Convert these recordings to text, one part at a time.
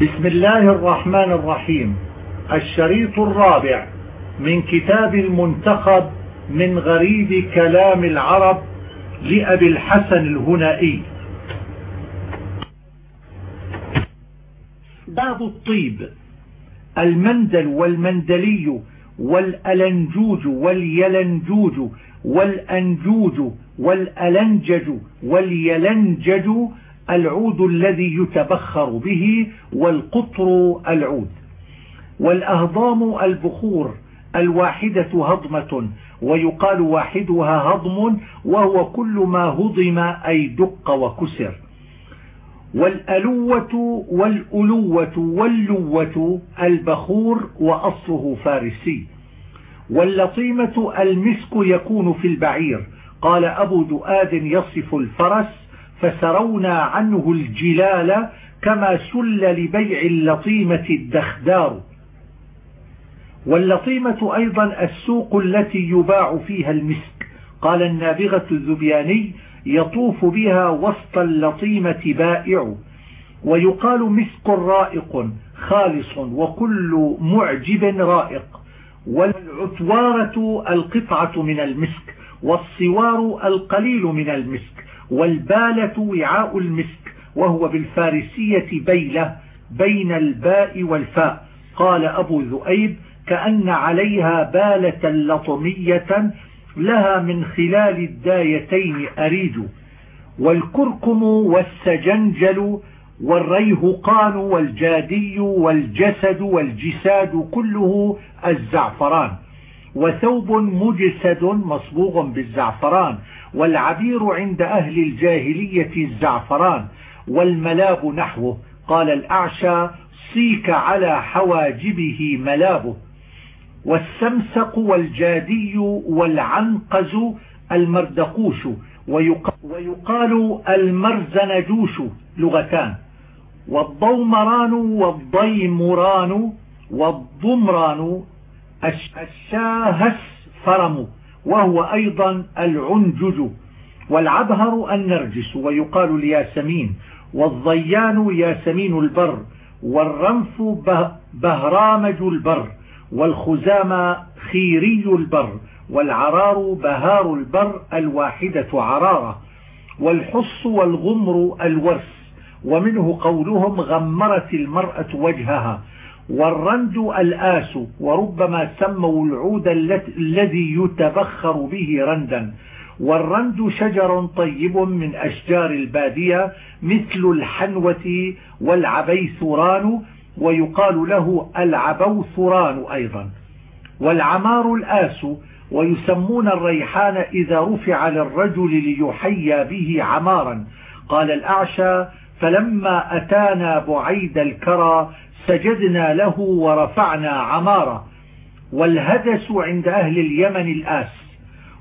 بسم الله الرحمن الرحيم. الشريط الرابع من كتاب المنتخب من غريب كلام العرب لأبي الحسن الهنائي. بعض الطيب. المندل والمندلي والألنجوج واليلنجوج والأنجوج والألنجج واليلنجج العود الذي يتبخر به والقطر العود. والأهضام البخور الواحدة هضمة ويقال واحدها هضم وهو كل ما هضم أي دق وكسر. والألوة والألوة واللوة البخور وأصله فارسي. واللطيمة المسك يكون في البعير. قال أبو دؤاد يصف الفرس فسرونا عنه الجلال كما سل لبيع اللطيمة الدخدار. واللطيمة أيضا السوق التي يباع فيها المسك. قال النابغة الذبياني يطوف بها وسط اللطيمة بائع. ويقال مسك رائق خالص وكل معجب رائق. والعتوارة القطعة من المسك والصوار القليل من المسك. والبالة وعاء المسك وهو بالفارسية بيلة بين الباء والفاء. قال أبو ذؤيب كأن عليها بالة لطمية لها من خلال الدايتين أريج والكركم والسجنجل والريهقان والجادي والجسد والجساد كله الزعفران. وثوب مجسد مصبوغ بالزعفران. والعبير عند أهل الجاهلية الزعفران والملاب نحوه. قال الأعشى صيك على حواجبه ملابه. والسمسق والجادي والعنقز المردقوش ويقال المرزنجوش لغتان. والضومران والضيمران والضمران الشاهس فرم وهو أيضا العنجج والعبهر النرجس ويقال الياسمين والضيان ياسمين البر والرنف بهرامج البر والخزام خيري البر والعرار بهار البر الواحدة عرارة والحص والغمر الورس ومنه قولهم غمرت المرأة وجهها والرند الآس وربما سموا العود الذي يتبخر به رندا. والرند شجر طيب من أشجار البادية مثل الحنوة والعبيثران ويقال له العبوثران أيضا. والعمار الآس ويسمون الريحان إذا رفع للرجل ليحيى به عمارا. قال الأعشى فلما أتانا بعيد الكرى سجدنا له ورفعنا عمارا والهدس عند أهل اليمن الآس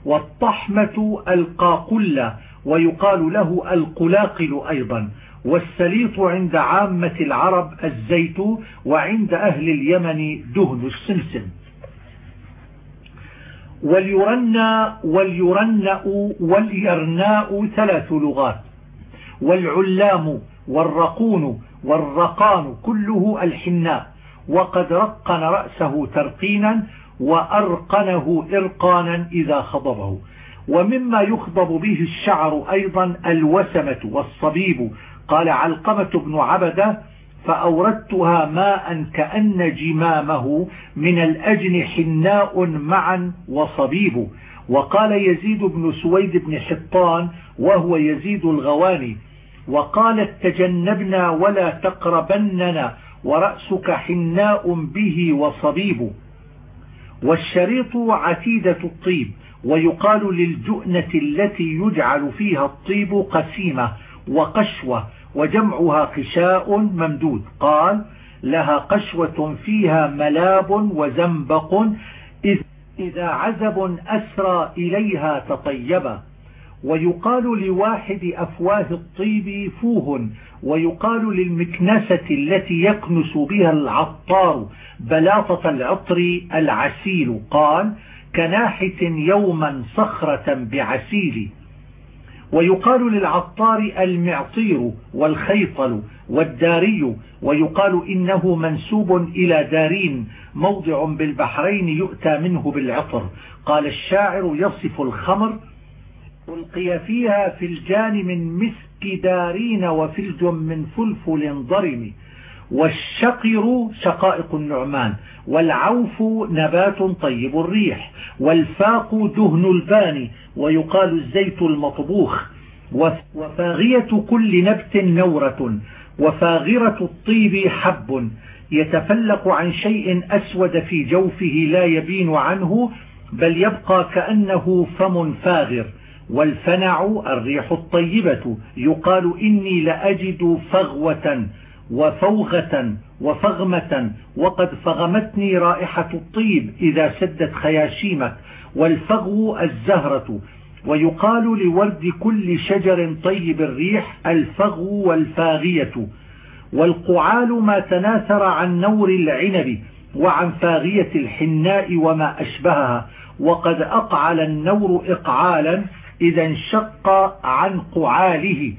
والطحمة القاقلة ويقال له القلاقل أيضا. والسليط عند عامة العرب الزيت وعند أهل اليمن دهن السمسم. واليرنى واليرنأ واليرناء ثلاث لغات. والعلام والرقون والرقان كله الحناء وقد رقن رأسه ترقينا وأرقنه إرقانا إذا خضبه. ومما يخضب به الشعر أيضا الوسمة والصبيب. قال علقمة بن عبدة فأوردتها ماء كأن جمامه من الأجن حناء معا وصبيب. وقال يزيد بن سويد بن حطان وهو يزيد الغواني. وقالت تجنبنا ولا تقربننا ورأسك حناء به وصبيب والشريط عتيدة الطيب ويقال للجؤنة التي يجعل فيها الطيب قسيمة وقشوة وجمعها قشاء ممدود. قال لها قشوة فيها ملاب وزنبق إذا عزب أسرى إليها تطيبا. ويقال لواحد أفواه الطيب فوه ويقال للمكنسة التي يكنس بها العطار بلاطة العطر العسيل قال كناحت يوما صخرة بعسيل ويقال للعطار المعطير والخيطل والداري ويقال إنه منسوب إلى دارين موضع بالبحرين يؤتى منه بالعطر قال الشاعر يصف الخمر ألقي فيها في الجان من مسك دارين وفلج من فلفل ضرم. والشقر شقائق النعمان والعوف نبات طيب الريح والفاق دهن الباني ويقال الزيت المطبوخ. وفاغية كل نبت نورة وفاغرة الطيب حب. يتفلق عن شيء أسود في جوفه لا يبين عنه بل يبقى كأنه فم فاغر. والفنع الريح الطيبة. يقال إني لأجد فغوة وفوغة وفغمة وقد فغمتني رائحة الطيب إذا سدت خياشيمك. والفغو الزهرة. ويقال لورد كل شجر طيب الريح الفغو والفاغية. والقعال ما تناثر عن نور العنب وعن فاغية الحناء وما أشبهها. وقد أقعل النور إقعالا إذا انشق عن قعاله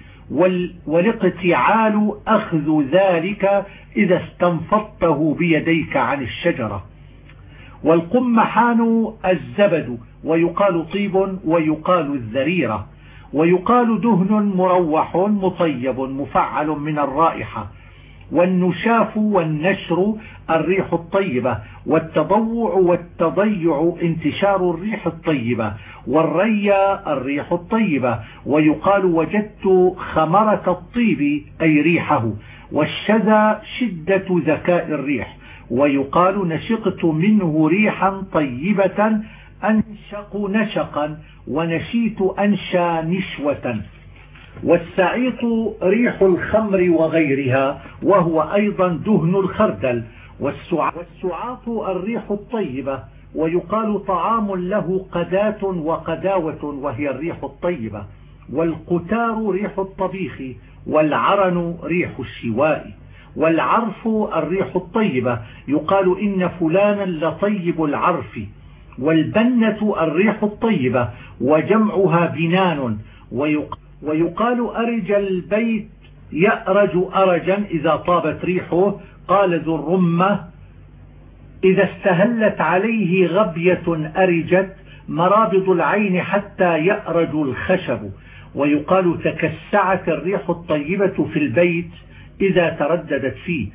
والاقتعال أخذ ذلك إذا استنفضته بيديك عن الشجرة. والقمحان الزبد ويقال طيب ويقال الذريرة ويقال دهن مروح مطيب مفعل من الرائحة. والنشاف والنشر الريح الطيبة والتضوع والتضيع انتشار الريح الطيبة والريا الريح الطيبة ويقال وجدت خمرة الطيب أي ريحه والشذا شدة ذكاء الريح ويقال نشقت منه ريحا طيبة أنشق نشقا ونشيت أنشى نشوة. والسعيط ريح الخمر وغيرها وهو أيضا دهن الخردل. والسعاط الريح الطيبة ويقال طعام له قداة وقداوة وهي الريح الطيبة. والقتار ريح الطبيخ والعرن ريح الشواء. والعرف الريح الطيبة يقال إن فلانا لطيب العرف. والبنة الريح الطيبة وجمعها بنان ويقال أرج البيت يأرج أرجا إذا طابت ريحه. قال ذو الرمة إذا استهلت عليه غبية أرجت مرابض العين حتى يأرج الخشب. ويقال تكسعت الريح الطيبة في البيت إذا ترددت فيه.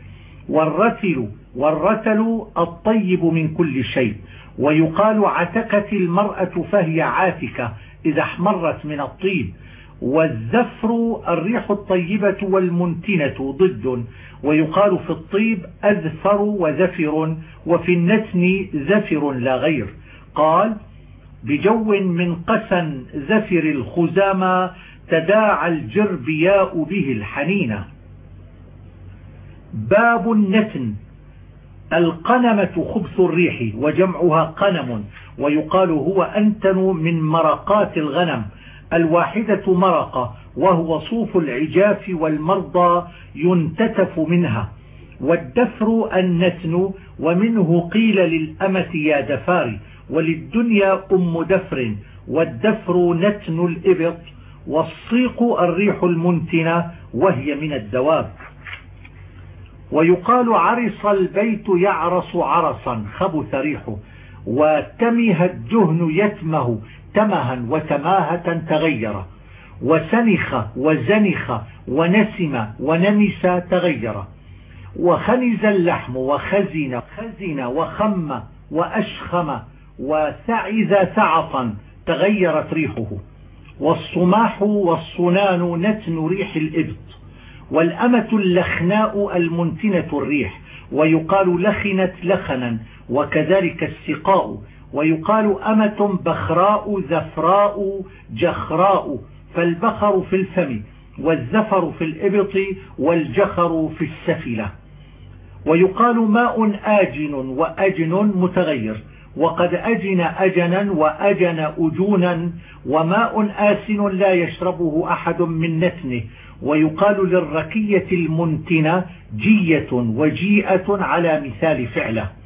والرتل والرتل الطيب من كل شيء. ويقال عتكت المرأة فهي عاتكة إذا احمرت من الطيب. والزفر الريح الطيبة والمنتنة ضد ويقال في الطيب أذفر وزفر وفي النتن زفر لا غير. قال بجو من قسا زفر الخزامى تداعى الجربياء به الحنينة باب النتن القنمة خبث الريح وجمعها قنم ويقال هو أنتن من مرقات الغنم. الواحدة مرقة وهو صوف العجاف والمرضى ينتتف منها. والدفر النتن ومنه قيل للأمة يا دفاري وللدنيا أم دفر والدفر نتن الإبط والصيق الريح المنتنة وهي من الدواب. ويقال عرص البيت يعرص عرصا خبث ريحه وتمه الدهن يتمه تمها وتماهة تغير. وسنخ وزنخ ونسم ونمس تغير. وخنز اللحم وخزن خزن وخم وأشخم وثعذ ثعطا تغيرت ريحه. والصماح والصنان نتن ريح الإبط. والأمة اللخناء المنتنة الريح. ويقال لخنت لخنا. وكذلك السقاء ويقال أمة بخراء زفراء جخراء. فالبخر في الفم والزفر في الإبط والجخر في السفلة. ويقال ماء آجن وأجن متغير. وقد أجن أجنا وأجن أجونا وماء آسن لا يشربه أحد من نتنه. ويقال للركية المنتنة جية وجيئة على مثال فعله.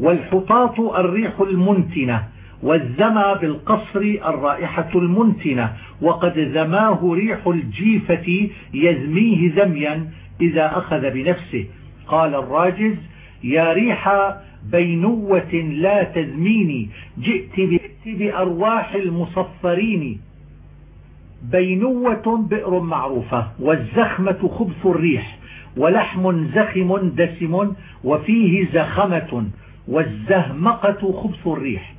والحطاط الريح المنتنة والزمى بالقصر الرائحة المنتنة وقد ذماه ريح الجيفة يزميه زميا إذا أخذ بنفسه. قال الراجز يا ريح بينوة لا تزميني جئت بأرواح المصفرين. بينوة بئر معروفة والزخمة خبث الريح ولحم زخم دسم وفيه زخمة. والزهمقة خبث الريح.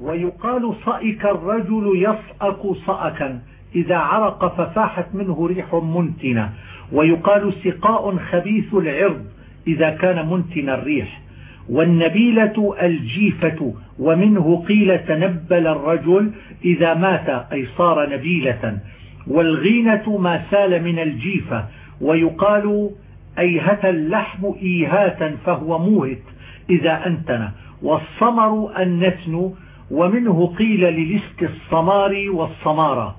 ويقال صئك الرجل يصأك صأكا. إذا عرق ففاحت منه ريح منتنة. ويقال سقاء خبيث العرض. إذا كان منتن الريح. والنبيلة الجيفة. ومنه قيل تنبل الرجل إذا مات أي صار نبيلة. والغينة ما سال من الجيفة. ويقال أيهت اللحم إيهاتا فهو موهت. إذا أنتن والصمر النتن ومنه قيل للست الصمار والصمارة.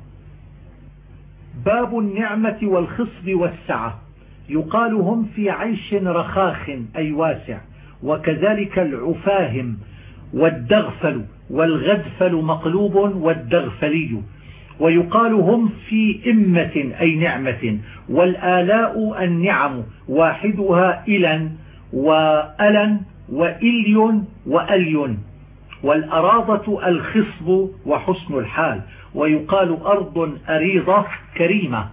باب النعمة والخصب والسعة. يقال هم في عيش رخاخ أي واسع. وكذلك العفاهم. والدغفل والغدفل مقلوب والدغفلي. ويقال هم في إمة أي نعمة. والآلاء النعم واحدها إلا وألا وإلي وألي والأراضة الخصب وحسن الحال. ويقال أرض أريضة كريمة.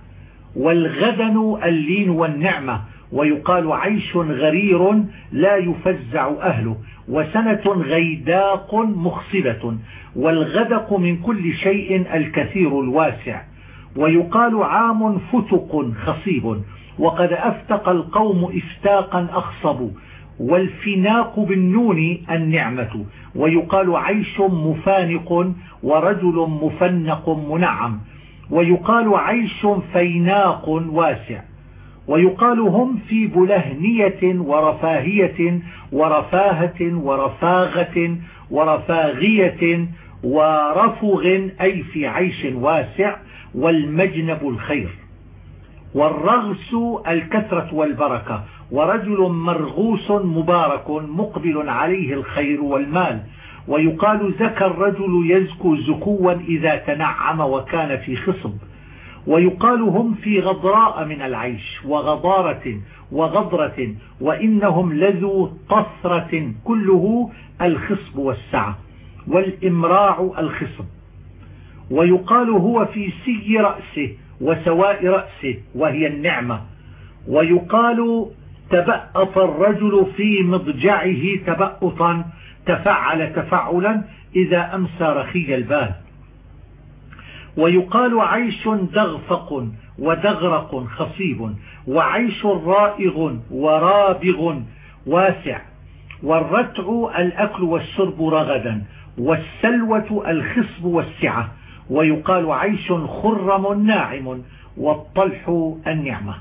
والغدن اللين والنعمة. ويقال عيش غرير لا يفزع أهله. وسنة غيداق مخصبة. والغدق من كل شيء الكثير الواسع. ويقال عام فتق خصيب. وقد أفتق القوم إفتاقا أخصب. والفناق بالنون النعمة. ويقال عيش مفانق ورجل مفنق منعم. ويقال عيش فيناق واسع. ويقال هم في بلهنية ورفاهية ورفاهة ورفاغة ورفاغية ورفغ أي في عيش واسع والمجنب الخير. والرغس الكثرة والبركة. ورجل مرغوس مبارك مقبل عليه الخير والمال. ويقال زكى الرجل يزكو زكوا إذا تنعم وكان في خصب. ويقال هم في غضراء من العيش وغضارة وغضرة. وإنهم لذو طثرة كله الخصب والسعة والإمراع الخصب. ويقال هو في سي رأسه وسواء رأسه وهي النعمة. ويقال تبأط الرجل في مضجعه تبأطا تفعل تفعلا إذا أمسى رخي البال. ويقال عيش دغفق ودغرق خصيب وعيش رائغ ورابغ واسع. والرتع الأكل والشرب رغدا والسلوة الخصب والسعة. ويقال عيش خرم ناعم والطلح النعمة.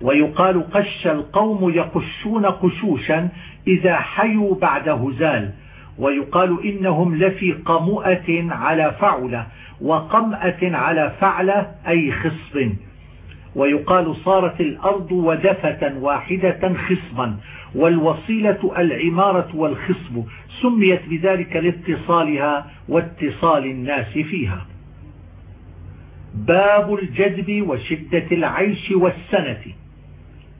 ويقال قش القوم يقشون قشوشا إذا حيوا بعد هزال. ويقال إنهم لفي قمؤة على فعلة وقمأة على فعلة أي خصب. ويقال صارت الأرض ودفة واحدة خصبا والوصيلة العمارة والخصب سميت بذلك لاتصالها واتصال الناس فيها. باب الجدب وشدة العيش والسنة.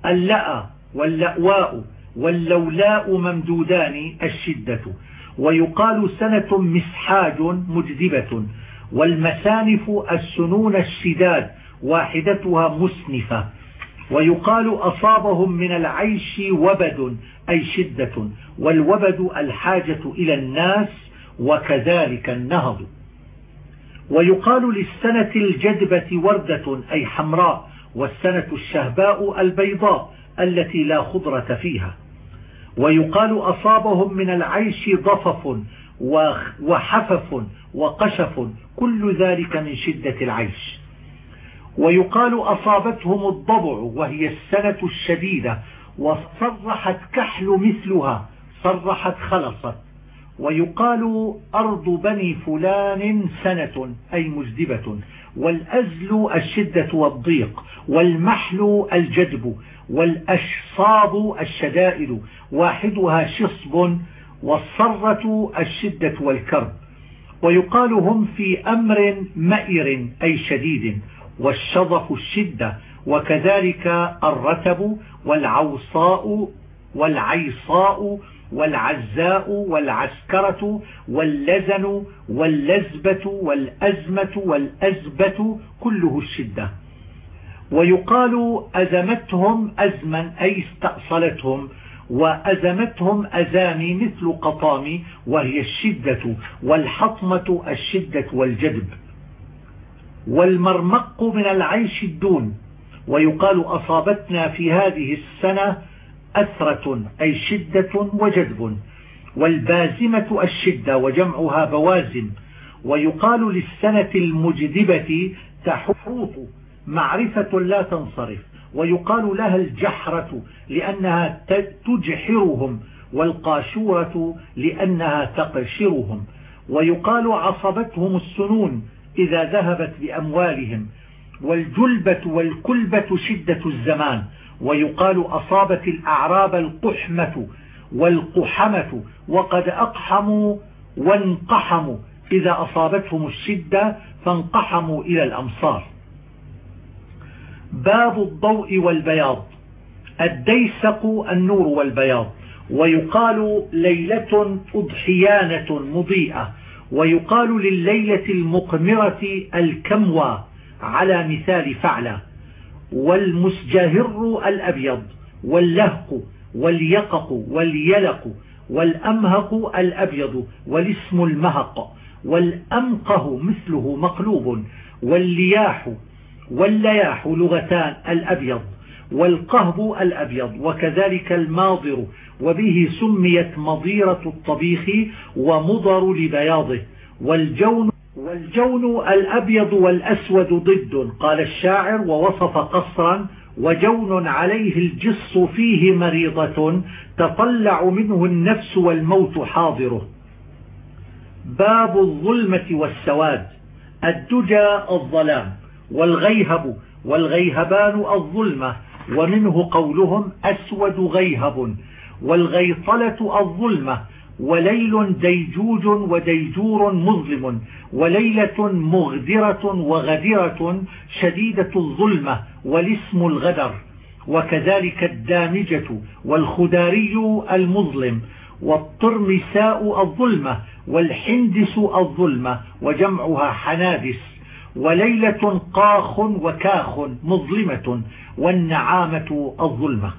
اللأ واللأواء واللولاء ممدودان الشدة. ويقال سنة مسحاج مجذبة. والمسانف السنون الشداد واحدتها مسنفة. ويقال أصابهم من العيش وبد أي شدة والوبد الحاجة إلى الناس وكذلك النهض. ويقال للسنة الجدبة وردة أي حمراء والسنة الشهباء البيضاء التي لا خضرة فيها. ويقال أصابهم من العيش ضفف وحفف وقشف كل ذلك من شدة العيش. ويقال أصابتهم الضبع وهي السنة الشديدة وصرحت كحل مثلها صرحت خلصت. ويقال أرض بني فلان سنة أي مجدبة والأزل الشدة والضيق والمحل الجدب والأشصاب الشدائد واحدها شصب والصرة الشدة والكرب. ويقال هم في أمر مئر أي شديد. والشظف الشدة وكذلك الرتب والعوصاء والعيصاء والعزاء والعسكرة واللزن واللزبة والأزمة والأزبة كله الشدة. ويقال أزمتهم أزما أي استأصلتهم وأزمتهم أزامي مثل قطامي وهي الشدة والحطمة الشدة والجدب والمرمق من العيش الدون. ويقال أصابتنا في هذه السنة أثرة أي شدة وجذب. والبازمة الشدة وجمعها بوازم ويقال للسنة المجذبة تحوط معرفة لا تنصرف. ويقال لها الجحرة لأنها تجحرهم. والقاشورة لأنها تقشرهم. ويقال عصبتهم السنون. إذا ذهبت بأموالهم والجلبة والكلبة شدة الزمان ويقال أصابت الأعراب القحمة والقحمة وقد أقحموا وانقحموا. إذا أصابتهم الشدة فانقحموا إلى الأمصار. باب الضوء والبياض. الديسق النور والبياض. ويقال ليلة أضحيانة مضيئة. ويقال لليلة المقمرة الكموى على مثال فعلة والمسجهر الأبيض واللهق واليقق واليلق والأمهق الأبيض والاسم المهق والأمقه مثله مقلوب واللياح واللياح لغتان الأبيض والقهب الأبيض وكذلك الماضر وبه سميت مضيرة الطبيخ ومضر لبياضه. والجون والجون الأبيض والأسود ضد قال الشاعر ووصف قصرا وجون عليه الجص فيه مريضة تطلع منه النفس والموت حاضره. باب الظلمة والسواد الدجى الظلام والغيهب والغيهبان الظلمة ومنه قولهم أسود غيهب. والغيطلة الظلمة وليل ديجوج وديجور مظلم وليلة مغدرة وغدرة شديدة الظلمة والاسم الغدر وكذلك الدامجة والخداري المظلم والطرمساء الظلمة والحندس الظلمة وجمعها حنادس وليلة قاخ وكاخ مظلمة والنعامة الظلمة.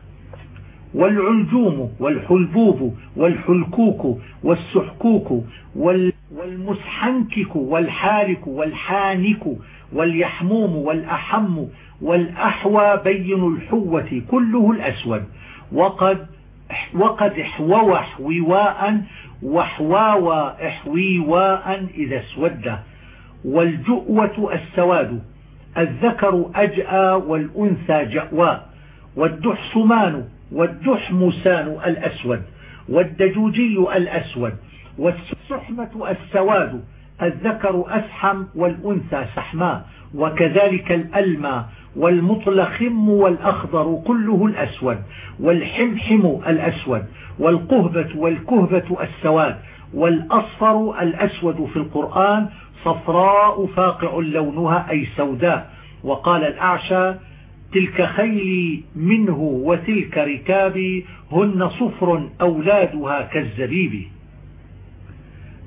والعلجوم والحلبوب والحلكوك والسحكوك والمسحنكك والحالك والحانك واليحموم والأحم والأحوى بين الحوة كله الأسود. وقد وقد احووا حويواء وحواوى احويواء إذا اسود. والجؤوة السواد الذكر أجأى والأنثى جأواء والدحسمان والدحمسان الأسود والدجوجي الأسود والسحمة السواد الذكر أسحم والأنثى سحماء وكذلك الألمى والمطلخم والأخضر كله الأسود والحمحم الأسود والقهبة والكهبة السواد والأصفر الأسود في القرآن صفراء فاقع لونها أي سوداء. وقال الأعشى تلك خيلي منه وتلك ركابي هن صفر أولادها كالزبيب.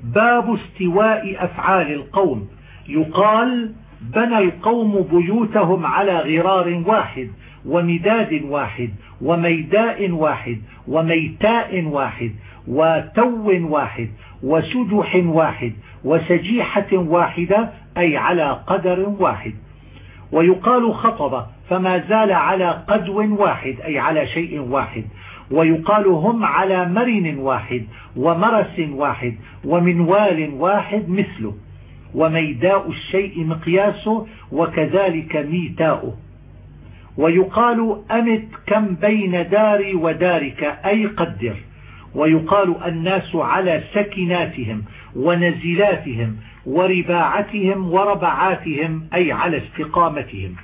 باب استواء أفعال القوم. يقال بنى القوم بيوتهم على غرار واحد ومداد واحد وميداء واحد وميتاء واحد وتو واحد وسجح واحد وسجيحة واحدة أي على قدر واحد. ويقال خطب فما زال على قدو واحد أي على شيء واحد. ويقال هم على مرن واحد ومرس واحد ومنوال واحد مثله. وميداء الشيء مقياسه وكذلك ميتاؤه. ويقال أمت كم بين داري ودارك أي قدر. ويقال الناس على سكناتهم ونزلاتهم ورباعتهم وربعاتهم أي على استقامتهم.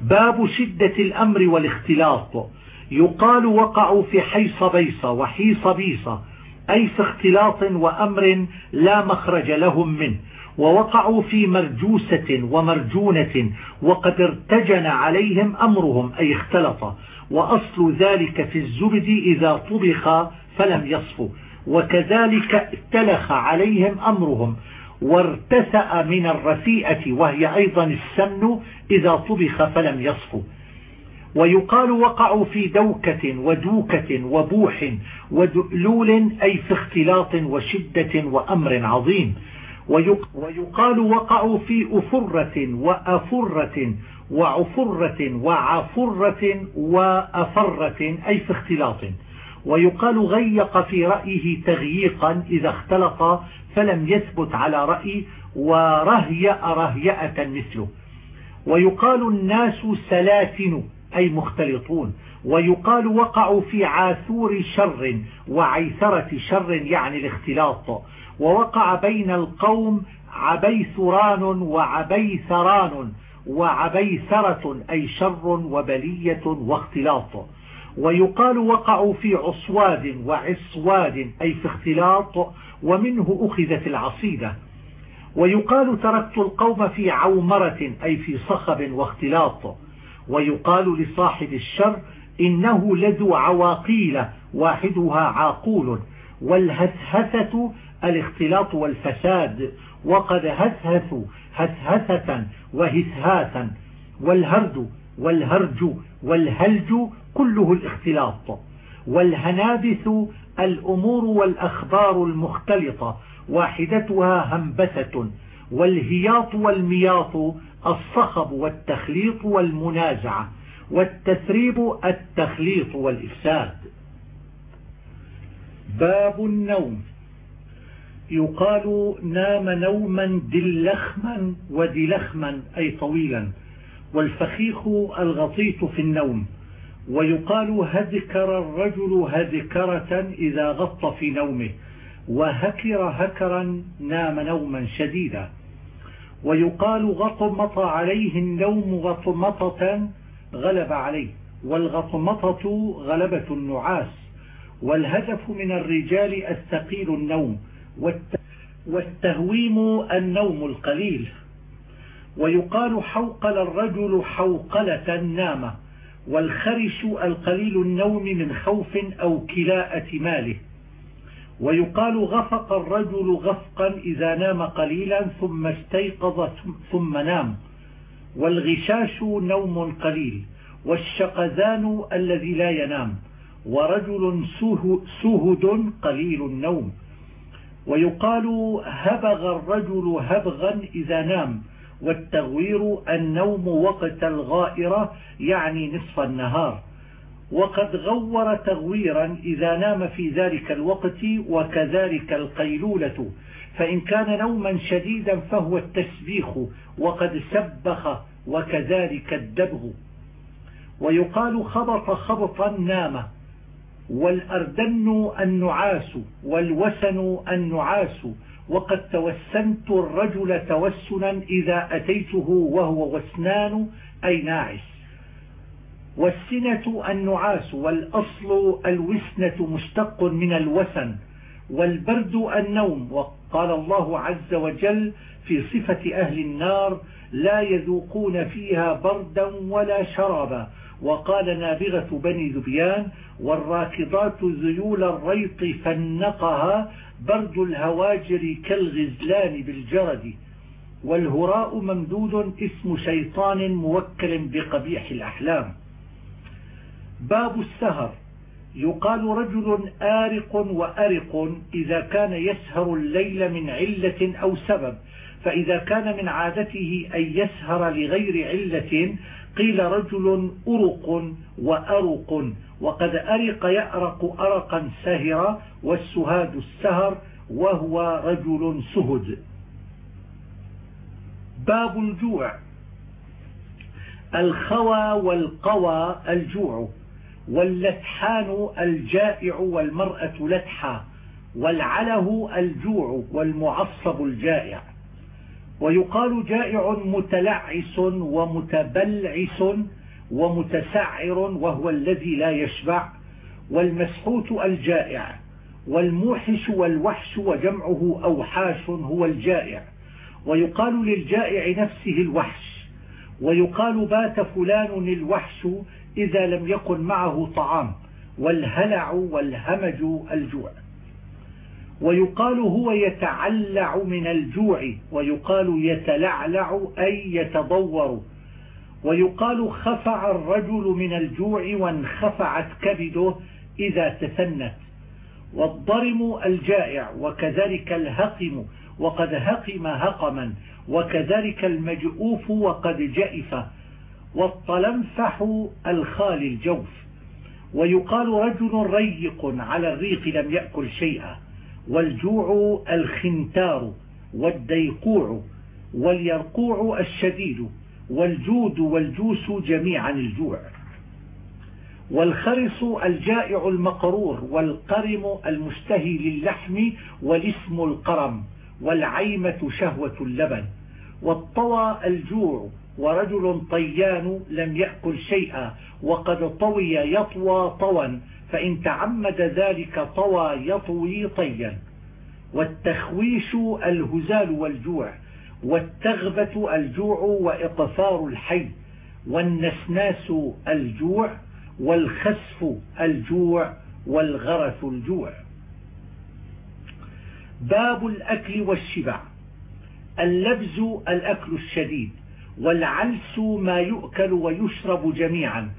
باب شدة الأمر والاختلاط. يقال وقعوا في حيص بيصة وحيص بيصة أي في اختلاط وأمر لا مخرج لهم منه. ووقعوا في مرجوسة ومرجونة وقد ارتجن عليهم أمرهم أي اختلط. وأصل ذلك في الزبد إذا طبخ فلم يصفوا وكذلك اتلخ عليهم أمرهم وارتسأ من الرفيئة وهي أيضا السمن إذا طبخ فلم يصفوا ويقال وقعوا في دوكة ودوكة وبوح ودلول أي في اختلاط وشدة وأمر عظيم. ويقال وقعوا في أفرة وأفرة وعفرة وعفرة وأفرة أي في اختلاط. ويقال غيق في رأيه تغييقا إذا اختلط فلم يثبت على رأي ورهيأ رهيئة مثله. ويقال الناس سلاتن أي مختلطون. ويقال وقعوا في عاثور شر وعيثرة شر يعني الاختلاط. ووقع بين القوم عبيثران وعبيثران وعبيثرة أي شر وبلية واختلاط. ويقال وقعوا في عصواد وعصواد أي في اختلاط ومنه أخذت العصيدة. ويقال تركت القوم في عومرة أي في صخب واختلاط. ويقال لصاحب الشر إنه لذو عواقيل واحدها عاقول. والهثهثة الاختلاط والفساد. وقد هثهثوا هثهثة وهثهاثا. والهرد والهرج والهلج كله الاختلاط. والهنابث الأمور والأخبار المختلطة واحدتها همبثة والهياط والمياط الصخب والتخليط والمنازعة والتثريب التخليط والإفساد. باب النوم. يقال نام نوما دلخما ودلخما أي طويلا والفخيخ الغطيط في النوم. ويقال هذكر الرجل هذكرة إذا غط في نومه وهكر هكرا نام نوما شديدا. ويقال غطمط عليه النوم غطمطة غلب عليه والغطمطة غلبة النعاس. والهدف من الرجال الثقيل النوم والتهويم النوم القليل. ويقال حوقل الرجل حوقلة نامة والخرش القليل النوم من خوف أو كلاءة ماله. ويقال غفق الرجل غفقا إذا نام قليلا ثم استيقظ ثم نام. والغشاش نوم قليل. والشقذان الذي لا ينام. ورجل سهد قليل النوم. ويقال هبغ الرجل هبغا إذا نام. والتغوير النوم وقت الغائرة يعني نصف النهار. وقد غور تغويرا إذا نام في ذلك الوقت وكذلك القيلولة. فإن كان نوما شديدا فهو التسبيخ وقد سبخ وكذلك الدبغ. ويقال خبط خبطا نام. والأردن النعاس والوسن النعاس. وقد توسنت الرجل توسنا إذا أتيته وهو وسنان أي ناعس. والسنة النعاس والأصل الوسنة مشتق من الوسن والبرد النوم وقال الله عز وجل في صفة أهل النار لا يذوقون فيها بردا ولا شرابا وقال نابغة بني ذبيان والراكضات ذيول الريط فنقها برد الهواجر كالغزلان بالجرد والهراء ممدود اسم شيطان موكل بقبيح الأحلام. باب السهر يقال رجل آرق وأرق إذا كان يسهر الليل من علة أو سبب فإذا كان من عادته أن يسهر لغير علة قيل رجل أرق وأرق وقد أرق يأرق أرقا سهرا والسهاد السهر وهو رجل سهد. باب الجوع. الخوى والقوى الجوع واللتحان الجائع والمرأة لتحى والعله الجوع والمعصب الجائع. ويقال جائع متلعس ومتبلعس ومتسعر وهو الذي لا يشبع والمسحوت الجائع والموحش والوحش وجمعه أوحاش هو الجائع. ويقال للجائع نفسه الوحش ويقال بات فلان الوحش إذا لم يكن معه طعام والهلع والهمج الجوع. ويقال هو يتعلع من الجوع ويقال يتلعلع أي يتضور ويقال خفع الرجل من الجوع وانخفعت كبده إذا تثنت والضرم الجائع وكذلك الهقم وقد هقم هقما وكذلك المجؤوف وقد جئف والطلنفح الخال الجوف. ويقال رجل ريق على الريق لم يأكل شيئا. والجوع الخنتار والديقوع واليرقوع الشديد والجود والجوس جميعا الجوع. والخرص الجائع المقرور والقرم المشتهي للحم والاسم القرم والعيمة شهوة اللبن. والطوى الجوع ورجل طيان لم يأكل شيئا وقد طوي يطوى طوى فإن تعمد ذلك طوى يطوي طيا. والتخويش الهزال والجوع والتغبة الجوع وإقفار الحي والنسناس الجوع والخسف الجوع والغرث الجوع. باب الأكل والشبع اللبز الأكل الشديد والعلس ما يؤكل ويشرب جميعا.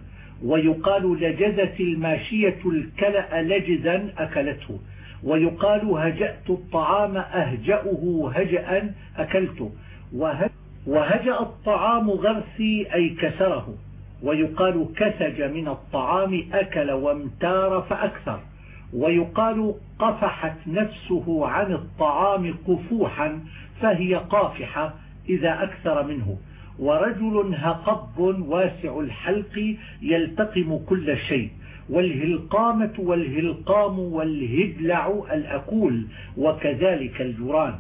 ويقال لجزت الماشية الكلأ لجزا أكلته. ويقال هجأت الطعام أهجأه هجأ أكلته. وهجأ الطعام غرسي أي كسره. ويقال كسج من الطعام أكل وامتار فأكثر. ويقال قفحت نفسه عن الطعام قفوحا فهي قافحة إذا أكثر منه. ورجل هقب واسع الحلق يلتقم كل شيء والهلقامة والهلقام والهدلع الأكول وكذلك الجران.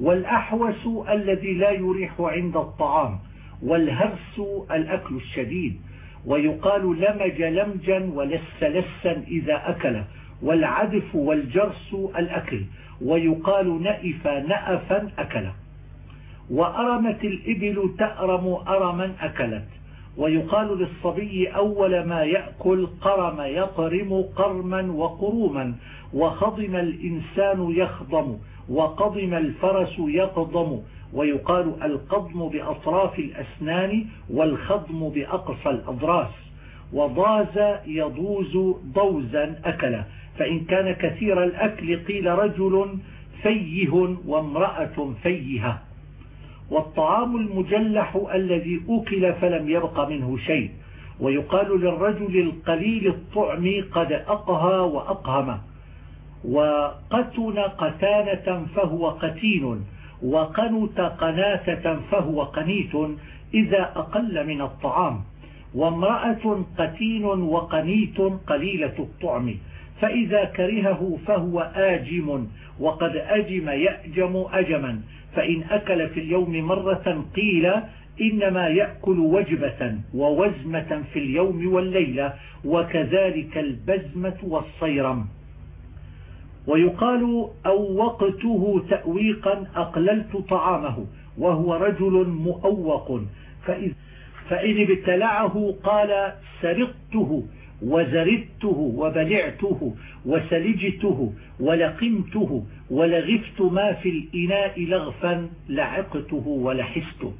والأحوس الذي لا يريح عند الطعام والهرس الأكل الشديد. ويقال لمج لمجا ولس لسا إذا أكل والعدف والجرس الأكل. ويقال نئف نأفا أكل. وأرمت الإبل تأرم أرما أكلت. ويقال للصبي أول ما يأكل قرم يقرم قرما وقروما. وخضم الإنسان يخضم وقضم الفرس يقضم. ويقال القضم بأطراف الأسنان والخضم بأقصى الأضراس. وضاز يضوز ضوزا أكل فإن كان كثير الأكل قيل رجل فيه وامرأة فيهة والطعام المجلح الذي أكل فلم يبق منه شيء. ويقال للرجل القليل الطعم قد أقهى وأقهم. وقتن قتانة فهو قتين. وقنت قناتة فهو قنيت. إذا أقل من الطعام. وامرأة قتين وقنيت قليلة الطعم. فإذا كرهه فهو آجم. وقد أجم يأجم أجما. فإن أكل في اليوم مرة قيل إنما يأكل وجبة ووزمة في اليوم والليلة وكذلك البزمة والصيرم. ويقال أوقته تأويقا أقللت طعامه وهو رجل مؤوق. فإن ابتلعه قال سرقته. وزردته وبلعته وسلجته ولقمته ولغفت ما في الإناء لغفا لعقته ولحسته.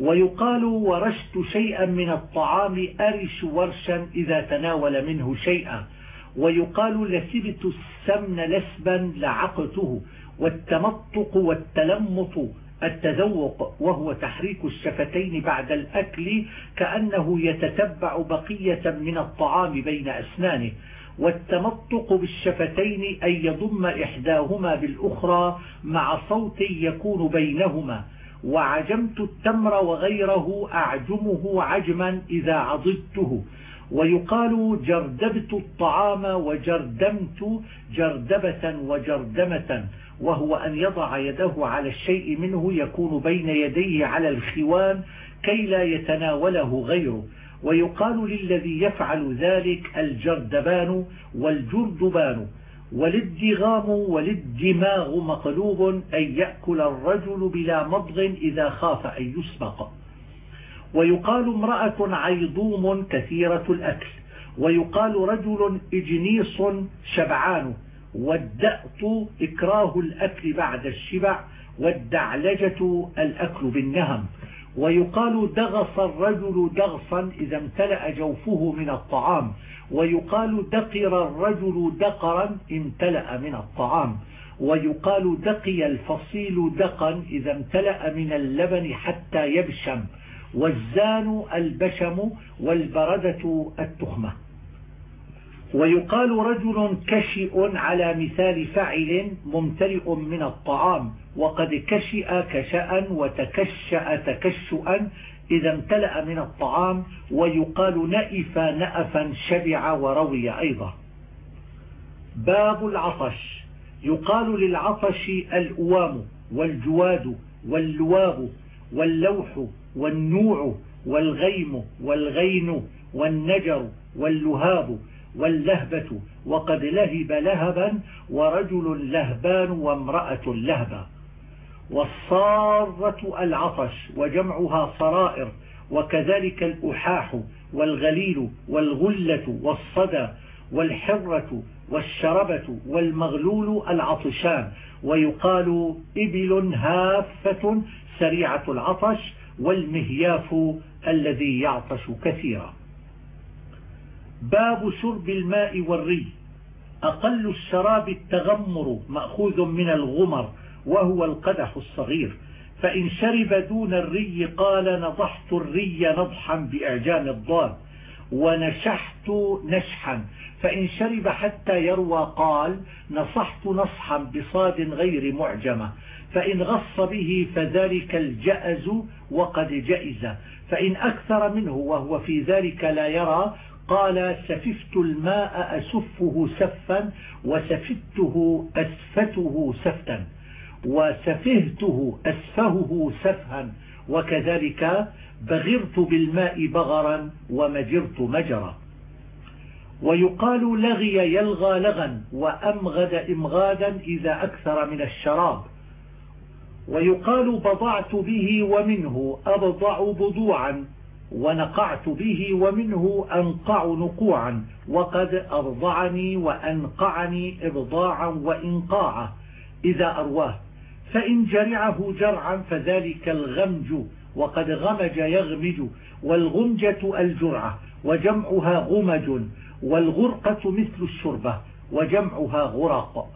ويقال ورشت شيئا من الطعام أرش ورشا إذا تناول منه شيئا. ويقال لسبت السمن لسبا لعقته والتمطق والتلمط التذوق وهو تحريك الشفتين بعد الأكل كأنه يتتبع بقية من الطعام بين أسنانه والتمطق بالشفتين أن يضم إحداهما بالأخرى مع صوت يكون بينهما وعجمت التمر وغيره أعجمه عجما إذا عضدته. ويقال جردبت الطعام وجردمت جردبة وجردمة وهو أن يضع يده على الشيء منه يكون بين يديه على الخوان كي لا يتناوله غيره. ويقال للذي يفعل ذلك الجردبان والجردبان والادغام والادماغ مقلوب أن يأكل الرجل بلا مضغ إذا خاف أن يسبق. ويقال امرأة عيضوم كثيرة الأكل ويقال رجل إجنيص شبعان والدأط إكراه الأكل بعد الشبع والدعلجة الأكل بالنهم. ويقال دغص الرجل دغصا إذا امتلأ جوفه من الطعام ويقال دقر الرجل دقرا امتلأ من الطعام. ويقال دقي الفصيل دقا إذا امتلأ من اللبن حتى يبشم. والزان البشم والبردة التخمة. ويقال رجل كشئ على مثال فعل ممتلئ من الطعام وقد كشئ كشأ وتكشأ تكشؤا إذا امتلأ من الطعام ويقال نئف نأفا شبع وروي أيضا. باب العطش. يقال للعطش الأوام والجواد واللواب واللوح والنوع والغيم والغين والنجر واللهاب واللهبة وقد لهب لهبا ورجل لهبان وامرأة لهبا والصارة العطش وجمعها صرائر وكذلك الأحاح والغليل والغلة والصدى والحرة والشربة والمغلول العطشان. ويقال إبل هافة سريعة العطش والمهياف الذي يعطش كثيرا. باب شرب الماء والري. أقل الشراب التغمر مأخوذ من الغمر وهو القدح الصغير. فإن شرب دون الري قال نضحت الري نضحا بإعجام الضاد ونشحت نشحا. فإن شرب حتى يروى قال نصحت نصحا بصاد غير معجمة. فإن غص به فذلك الجأز وقد جئز. فإن أكثر منه وهو في ذلك لا يرى قال سففت الماء أسفه سفا وسفته أسفته سفتا وسفهته أسفهه سفها وكذلك بغرت بالماء بغرا ومجرت مجرا. ويقال لغي يلغى لغا وأمغد إمغادا إذا أكثر من الشراب. ويقال بضعت به ومنه أبضع بضوعا ونقعت به ومنه أنقع نقوعا وقد أرضعني وأنقعني إرضاعا وإنقاعا إذا أرواه فإن جرعه جرعا فذلك الغمج وقد غمج يغمج والغمجة الجرعة وجمعها غمج والغرقة مثل الشربة وجمعها غرق.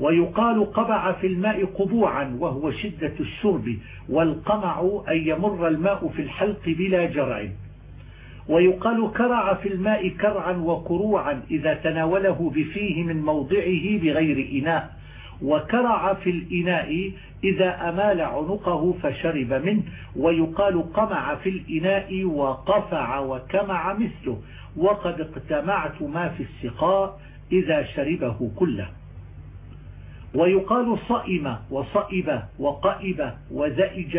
ويقال قبع في الماء قبوعا وهو شدة الشرب والقمع أن يمر الماء في الحلق بلا جرع. ويقال كرع في الماء كرعا وكروعا إذا تناوله بفيه من موضعه بغير إناء. وكرع في الإناء إذا أمال عنقه فشرب منه. ويقال قمع في الإناء وقفع وكمع مثله. وقد اقتمعت ما في السقاء إذا شربه كله. ويقال صئم وصئب وقئب وزئج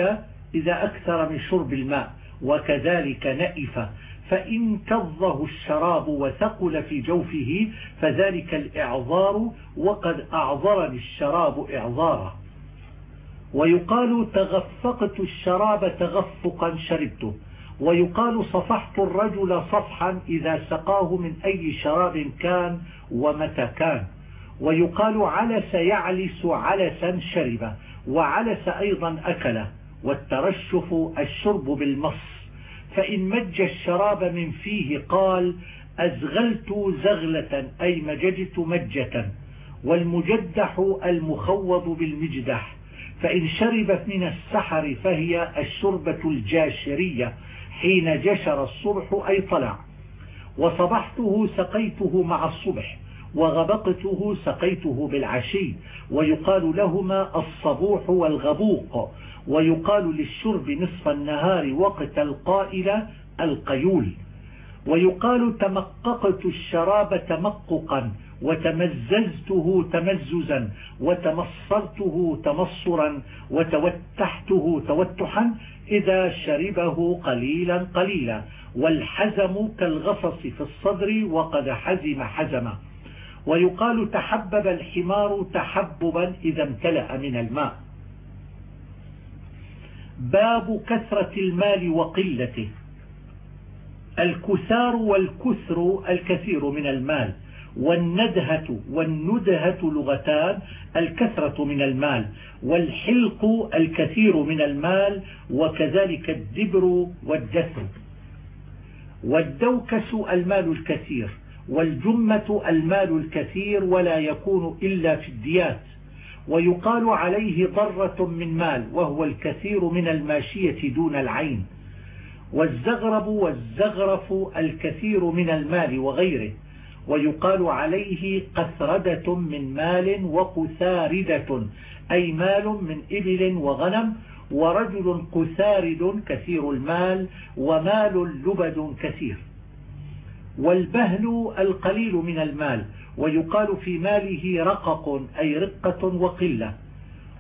إذا أكثر من شرب الماء وكذلك نئف فإن كظه الشراب وثقل في جوفه فذلك الإعذار وقد أعذرني الشراب إعذارا. ويقال تغفقت الشراب تغفقا شربته ويقال صفحت الرجل صفحا إذا سقاه من أي شراب كان ومتى كان. ويقال علس يعلس علسا شرب وعلس أيضا أكل والترشف الشرب بالمص. فإن مج الشراب من فيه قال أزغلت زغلة أي مججت مجة. والمجدح المخوض بالمجدح فإن شربت من السحر فهي الشربة الجاشرية حين جشر الصبح أي طلع. وصبحته سقيته مع الصبح وغبقته سقيته بالعشي. ويقال لهما الصبوح والغبوق. ويقال للشرب نصف النهار وقت القائل القيول. ويقال تمققت الشراب تمققا وتمززته تمززا وتمصرته تمصرا وتوتحته توتحا إذا شربه قليلا قليلا. والحزم كالغصص في الصدر وقد حزم حزما. ويقال تحبب الحمار تحببا إذا امتلأ من الماء. باب كثرة المال وقلته. الكثار والكثر الكثير من المال والندهة والندهة لغتان الكثرة من المال والحلق الكثير من المال وكذلك الدبر والدثر والدوكس المال الكثير. والجمة المال الكثير ولا يكون إلا في الديات ويقال عليه ضرة من مال وهو الكثير من الماشية دون العين والزغرب والزغرف الكثير من المال وغيره ويقال عليه قثردة من مال وقثاردة أي مال من إبل وغنم ورجل قثارد كثير المال ومال لبد كثير. والبهل القليل من المال ويقال في ماله رقق أي رقة وقلة.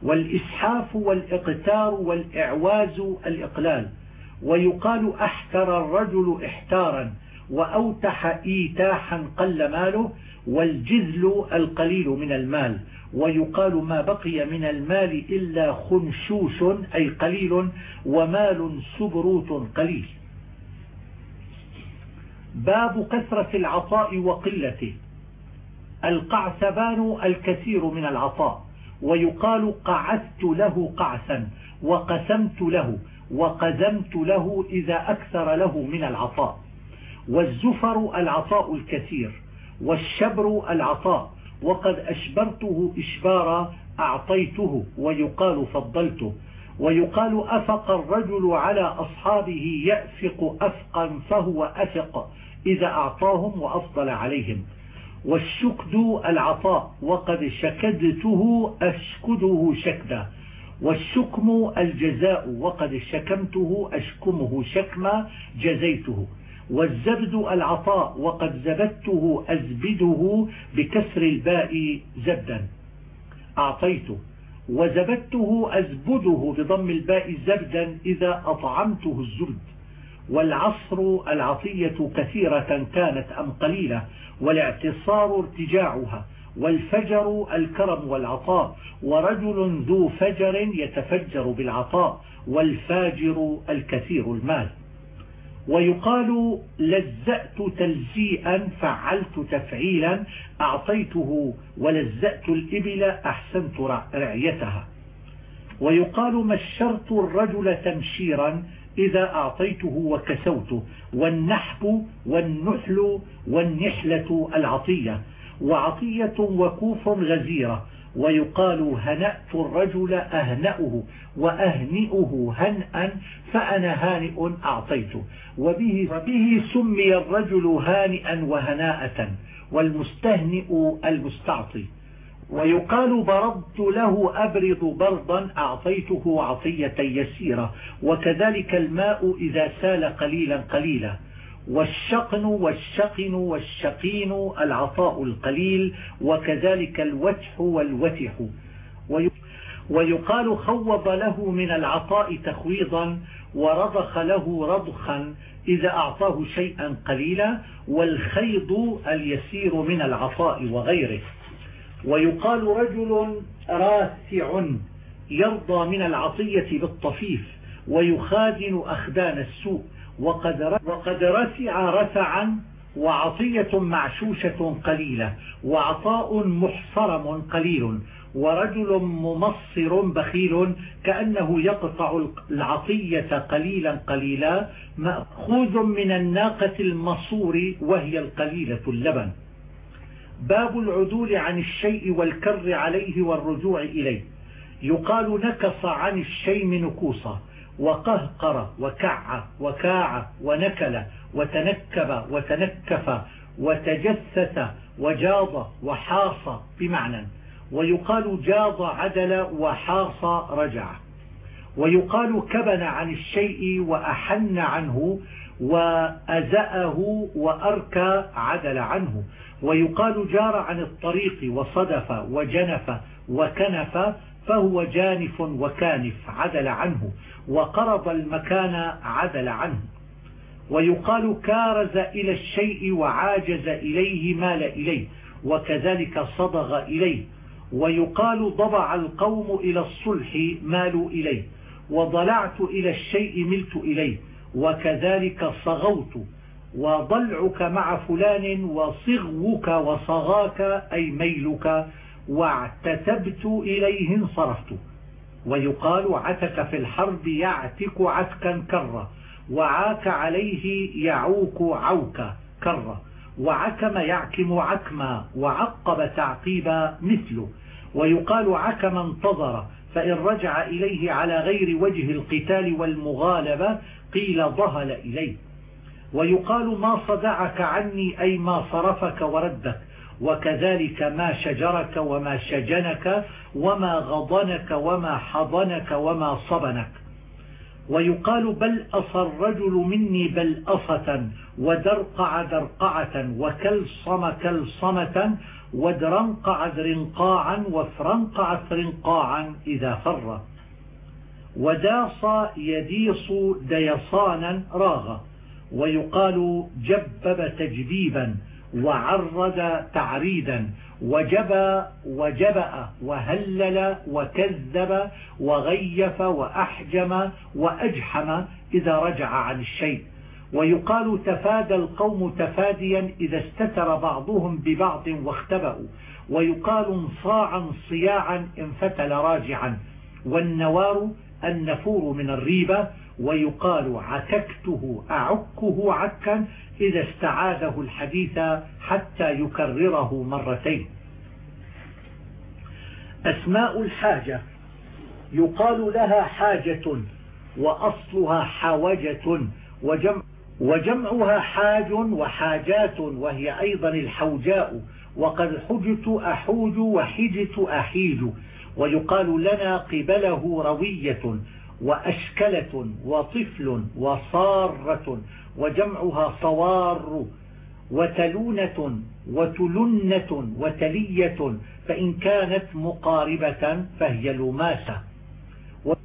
والإسحاف والإقتار والإعواز الإقلال. ويقال أحتر الرجل إحتارا وأوتح إيتاحا قل ماله والجزل القليل من المال. ويقال ما بقي من المال إلا خنشوش أي قليل ومال سبروت قليل. باب كثرة العطاء وقلته. القعسبان الكثير من العطاء ويقال قعثت له قعسا وقسمت له وقزمت له إذا أكثر له من العطاء. والزفر العطاء الكثير والشبر العطاء وقد أشبرته إشبارا أعطيته ويقال فضلته. ويقال أفق الرجل على أصحابه يأفق أفقا فهو أفق إذا أعطاهم وأفضل عليهم. والشكد العطاء وقد شكدته أشكده شكدا. والشكم الجزاء وقد شكمته أشكمه شكما جزيته. والزبد العطاء وقد زبدته أزبده بكسر الباء زبدا. أعطيته. وزبدته أزبده بضم الباء زبدا إذا أطعمته الزبد. والعصر العطية كثيرة كانت أم قليلة والاعتصار ارتجاعها والفجر الكرم والعطاء ورجل ذو فجر يتفجر بالعطاء والفاجر الكثير المال. ويقال لزأت تلزيئا فعلت تفعيلا أعطيته ولزأت الإبل أحسنت رعيتها. ويقال مشرت الرجل تمشيرا إذا أعطيته وكسوته والنحب والنحل والنحلة العطية. وعطية وكوف غزيرة. ويقال هنأت الرجل أهنأه وأهنئه هنأ فأنا هانئ أعطيته. وبه, وبه سمي الرجل هانئا وهناءة. والمستهنئ المستعطي. ويقال بردت له أبرض برضا أعطيته عطية يسيرة وكذلك الماء إذا سال قليلا قليلا. والشقن والشقن والشقين العطاء القليل وكذلك الوتح والوتح ويقال خوض له من العطاء تخويضا ورضخ له رضخا إذا أعطاه شيئا قليلا والخيض اليسير من العطاء وغيره. ويقال رجل راسع يرضى من العطية بالطفيف ويخادن أخدان السوء وقد, وقد رسع رسعا وعطية معشوشة قليلة وعطاء محصرم قليل ورجل ممصر بخيل كأنه يقطع العطية قليلا قليلا مأخوذ من الناقة المصور وهي القليلة اللبن باب العدول عن الشيء والكر عليه والرجوع إليه. يقال نكص عن الشيء نكوصا وقهقر وكع وكاع ونكل وتنكب وتنكف وتجسس وجاض وحاص بمعنى. ويقال جاض عدل وحاص رجع. ويقال كبن عن الشيء وأحن عنه وأزأه وأركى عدل عنه. ويقال جار عن الطريق وصدف وجنف وكنف فهو جانف وكانف عدل عنه وقرض المكان عدل عنه. ويقال كارز إلى الشيء وعاجز إليه مال إليه وكذلك صدغ إليه. ويقال ضبع القوم إلى الصلح مالوا إليه وضلعت إلى الشيء ملت إليه وكذلك صغوت وضلعك مع فلان وصغوك وصغاك أي ميلك واعتتبت إليه انصرفت. ويقال عتك في الحرب يعتك عتكا كرة وعاك عليه يعوك عوكا كرة وعكم يعكم عكما وعقب تعقيبا مثله ويقال عكم انتظر فإن رجع إليه على غير وجه القتال والمغالبة قيل ظهل إليه. ويقال ما صدعك عني أي ما صرفك وردك وكذلك ما شجرك وما شجنك وما غضنك وما حضنك وما صبنك. ويقال بل أصى الرجل مني بل أصة ودرقع درقعة وكلصم كلصمة ودرنقع درنقاعا وفرنقع فرنقاعا إذا فر. وداص يديص ديصانا راغا. ويقال جبب تجبيبا وعرد تعريدا وجبى وجبأ وهلل وكذب وغيف وأحجم وأجحم إذا رجع عن الشيء. ويقال تفادى القوم تفاديا إذا استتر بعضهم ببعض واختبأوا. ويقال انصاعا صياعا انفتل راجعا. والنوار النفور من الريبة ويقال عككته أعكه عكا إذا استعاده الحديث حتى يكرره مرتين. أسماء الحاجة يقال لها حاجة وأصلها حوجة وجمع وجمعها حاج وحاجات وهي أيضا الحوجاء وقد حجت أحوج وحجت أحيج. ويقال لنا قبله روية وأشكلة وطفل وصارة وجمعها صوار وتلونة وتلنة وتلية فإن كانت مقاربة فهي لماسة.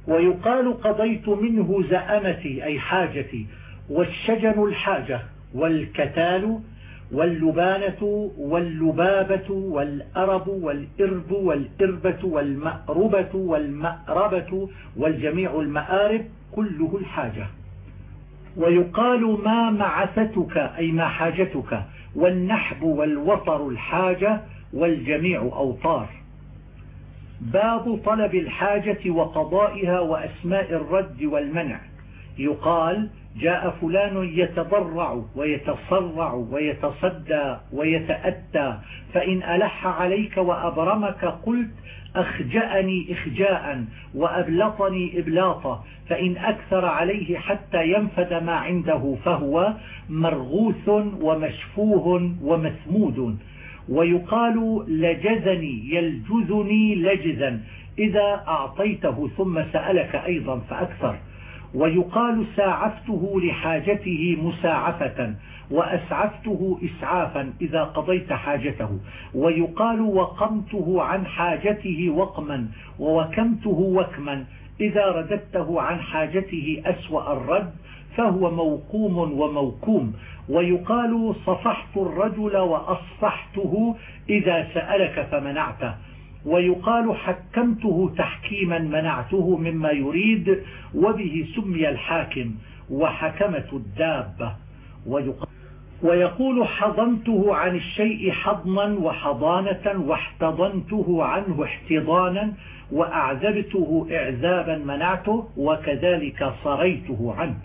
ويقال قضيت منه زأمتي أي حاجتي والشجن الحاجة والكتال واللبانة واللبابة والأرب والإرب والإربة والمأربة والمأربة والجميع المآرب كله الحاجة. ويقال ما معثتك أي ما حاجتك والنحب والوطر الحاجة والجميع أوطار. باب طلب الحاجة وقضائها وأسماء الرد والمنع. يقال جاء فلان يتضرع ويتصرع ويتصدى ويتأتى فإن ألح عليك وأبرمك قلت أخجأني إخجاء وأبلطني إبلاطا فإن أكثر عليه حتى ينفد ما عنده فهو مرغوث ومشفوه ومثمود. ويقال لجزني يلجزني لجزا إذا أعطيته ثم سألك أيضا فأكثر. ويقال ساعفته لحاجته مساعفة وأسعفته إسعافا إذا قضيت حاجته. ويقال وقمته عن حاجته وقما ووكمته وكما. إذا رددته عن حاجته أسوأ الرد فهو موقوم وموكوم. ويقال صفحت الرجل وأصفحته إذا سألك فمنعته. ويقال حكمته تحكيما منعته مما يريد وبه سمي الحاكم وحكمة الدابة. ويقول حضنته عن الشيء حضنا وحضانة واحتضنته عنه احتضانا وأعذبته إعذابا منعته وكذلك صريته عنه.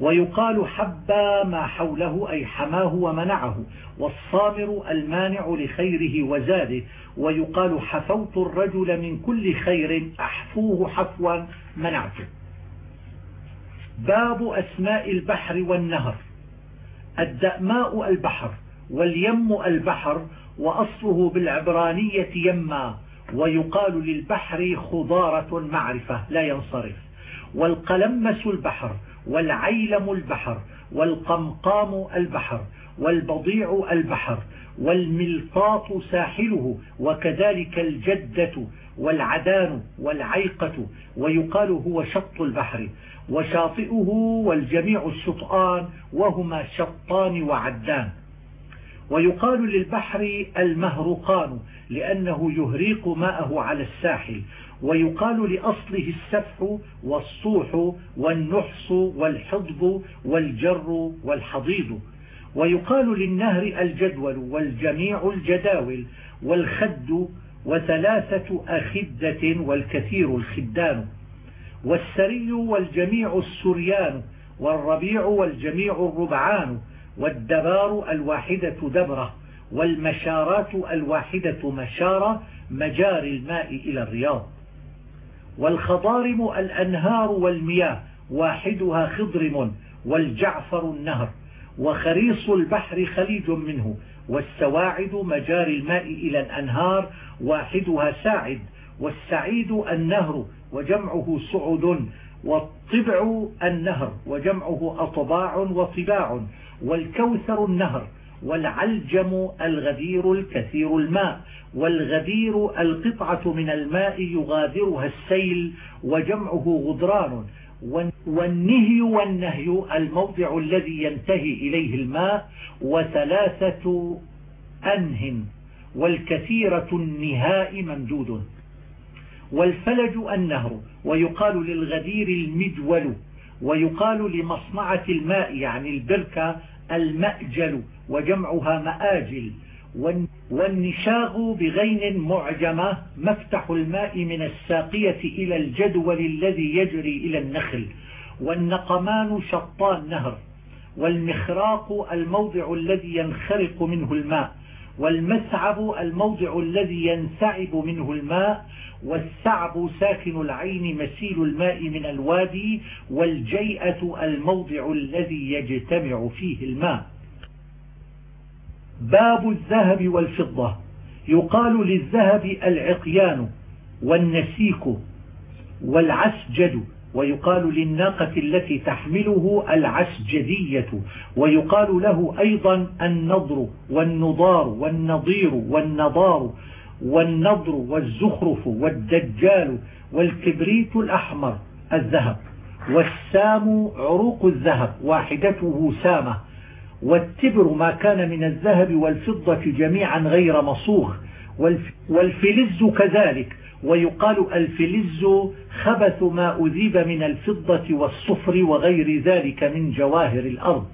ويقال حبى ما حوله أي حماه ومنعه والصامر المانع لخيره وزاده ويقال حفوت الرجل من كل خير أحفوه حفوا منعته. باب أسماء البحر والنهر الدأماء البحر واليم البحر وأصله بالعبرانية يما ويقال للبحر خضارة معرفة لا ينصرف والقلمس البحر والعيلم البحر والقمقام البحر والبضيع البحر والملطاط ساحله وكذلك الجدة والعدان والعيقة ويقال هو شط البحر وشاطئه والجميع الشطآن وهما شطان وعدان. ويقال للبحر المهرقان لأنه يهريق ماءه على الساحل ويقال لأصله السفح والصوح والنحس والحضب والجر والحضيض. ويقال للنهر الجدول والجميع الجداول والخد وثلاثة أخدة والكثير الخدان. والسري والجميع السريان والربيع والجميع الربعان والدبار الواحدة دبرة والمشارات الواحدة مشارة مجاري الماء إلى الرياض. والخضارم الأنهار والمياه واحدها خضرم والجعفر النهر وخريص البحر خليج منه والسواعد مجاري الماء إلى الأنهار واحدها ساعد والسعيد النهر وجمعه سعد والطبع النهر وجمعه أطباع وطباع والكوثر النهر والعلجم الغدير الكثير الماء والغدير القطعة من الماء يغادرها السيل وجمعه غدران والنهي والنهي الموضع الذي ينتهي إليه الماء وثلاثة أنه والكثيرة النهاء ممدود. والفلج النهر ويقال للغدير المجول ويقال لمصنعة الماء يعني البركة المأجل. وجمعها مآجل. والنشاغ بغين معجمة مفتح الماء من الساقية إلى الجدول الذي يجري إلى النخل. والنقمان شطان نهر والمخراق الموضع الذي ينخرق منه الماء. والمسعب الموضع الذي ينسعب منه الماء. والسعب ساكن العين مسيل الماء من الوادي. والجيئة الموضع الذي يجتمع فيه الماء. باب الذهب والفضة. يقال للذهب العقيان والنسيك والعسجد ويقال للناقة التي تحمله العسجدية ويقال له أيضا النضر والنضار والنضير والنضار والنضر والزخرف والدجال والكبريت الأحمر الذهب. والسام عروق الذهب واحدته سامة. والتبر ما كان من الذهب والفضة جميعا غير مصوغ والفلز كذلك ويقال الفلز خبث ما أذيب من الفضة والصفر وغير ذلك من جواهر الأرض.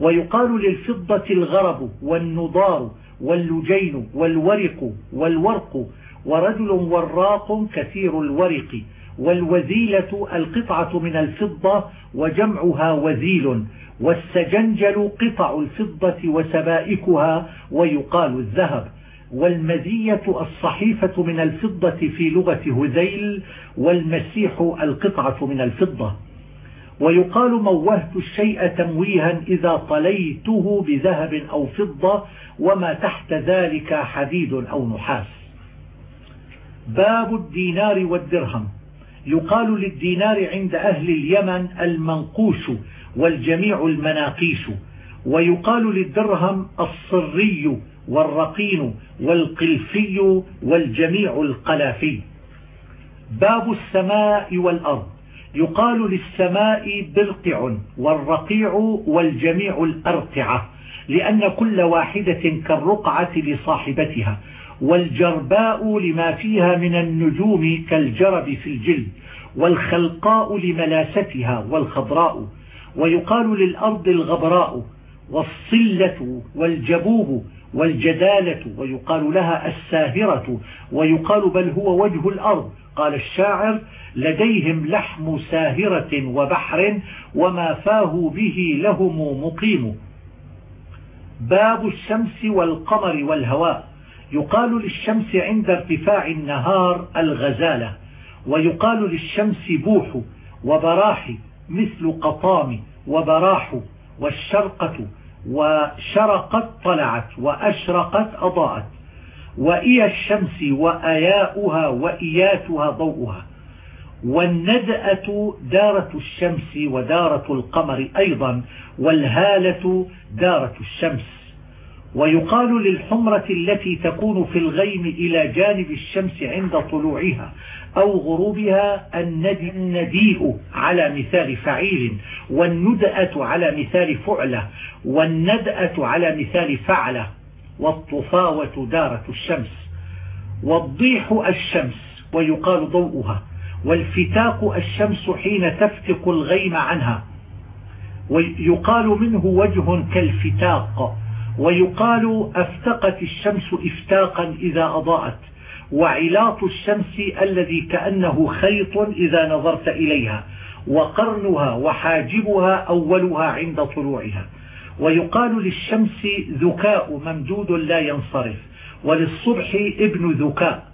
ويقال للفضة الغرب والنضار واللجين والورق والورق ورجل وراق كثير الورق والوزيلة القطعة من الفضة وجمعها وزيل. والسجنجل قطع الفضة وسبائكها ويقال الذهب والمزية الصحيفة من الفضة في لغة هذيل والمسيح القطعة من الفضة. ويقال موهت الشيء تمويها إذا طليته بذهب أو فضة وما تحت ذلك حديد أو نحاس. باب الدينار والدرهم. يقال للدينار عند أهل اليمن المنقوش والجميع المناقيش. ويقال للدرهم الصري والرقين والقلفي والجميع القلافي. باب السماء والأرض. يقال للسماء برقع والرقيع والجميع الأرقعة لأن كل واحدة كالرقعة لصاحبتها. والجرباء لما فيها من النجوم كالجرب في الجلد والخلقاء لملاستها والخضراء. ويقال للأرض الغبراء والصلة والجبوب والجدالة ويقال لها الساهرة ويقال بل هو وجه الأرض. قال الشاعر لديهم لحم ساهرة وبحر وما فاه به لهم مقيم. باب الشمس والقمر والهواء. يقال للشمس عند ارتفاع النهار الغزالة ويقال للشمس بوح وبراح مثل قطام وبراح والشرقة وشرقت طلعت وأشرقت أضاءت وإيا الشمس وأياؤها وإياتها ضوءها. والندأة دارة الشمس ودارة القمر أيضا والهالة دارة الشمس. ويقال للحمرة التي تكون في الغيم إلى جانب الشمس عند طلوعها أو غروبها النديء على مثال فعيل والندأة على مثال فعلة والندأة على مثال فعلة والطفاوة دارة الشمس والضيح الشمس ويقال ضوءها والفتاق الشمس حين تفتق الغيم عنها ويقال منه وجه كالفتاق. ويقال أفتقت الشمس إفتاقا إذا أضاءت وعلاط الشمس الذي كأنه خيط إذا نظرت إليها وقرنها وحاجبها أولها عند طلوعها. ويقال للشمس ذكاء ممدود لا ينصرف وللصبح ابن ذكاء.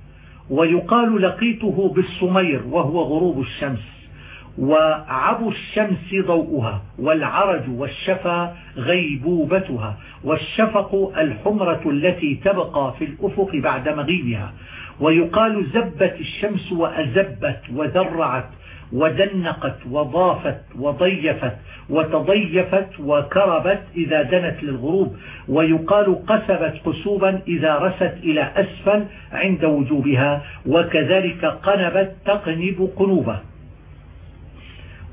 ويقال لقيته بالصمير وهو غروب الشمس. وعب الشمس ضوءها والعرج والشفا غيبوبتها والشفق الحمرة التي تبقى في الأفق بعد مغيبها. ويقال زبت الشمس وأزبت وذرعت ودنقت وضافت وضيفت وتضيفت وكربت إذا دنت للغروب. ويقال قسبت قسوبا إذا رست إلى أسفل عند وجوبها. وكذلك قنبت تقنب قنوبة.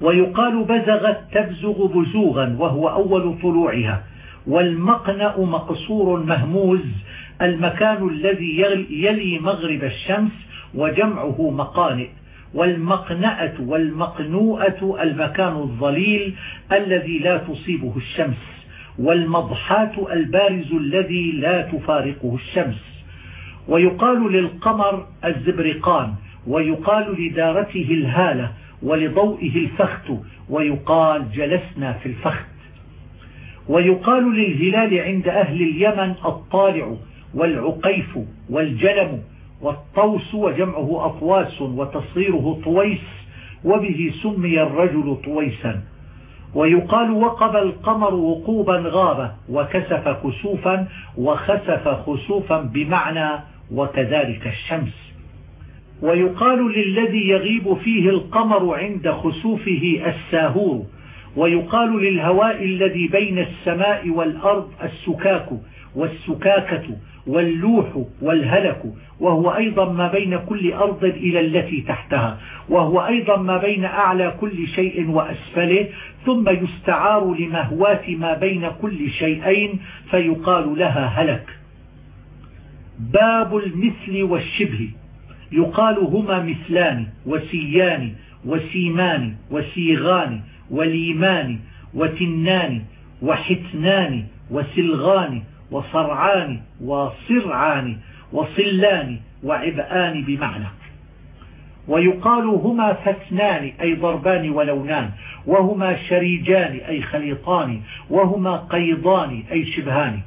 ويقال بزغت تبزغ بزوغا وهو أول طلوعها. والمقنأ مقصور مهموز المكان الذي يلي مغرب الشمس وجمعه مقانئ. والمقنأة والمقنوءة المكان الظليل الذي لا تصيبه الشمس. والمضحات البارز الذي لا تفارقه الشمس. ويقال للقمر الزبرقان ويقال لدارته الهالة ولضوئه الفخت ويقال جلسنا في الفخت. ويقال للهلال عند أهل اليمن الطالع والعقيف والجلم والطوس وجمعه أطواس وتصغيره طويس وبه سمي الرجل طويسا. ويقال وقب القمر وقوبا غاب وكسف كسوفا وخسف خسوفا بمعنى وكذلك الشمس. ويقال للذي يغيب فيه القمر عند خسوفه الساهور ويقال للهواء الذي بين السماء والأرض السكاك والسكاكة واللوح والهلك وهو أيضا ما بين كل أرض إلى التي تحتها وهو أيضا ما بين أعلى كل شيء وأسفله ثم يستعار لمهوات ما بين كل شيئين فيقال لها هلك. باب المثل والشبه. يقال هما مثلان وسيان وسيمان وسيغان وليمان وتنان وحتنان وسلغان وصرعان وصرعان وصلان وعبآن بمعنى. ويقال هما فتنان أي ضربان ولونان وهما شريجان أي خليطان وهما قيضان أي شبهان.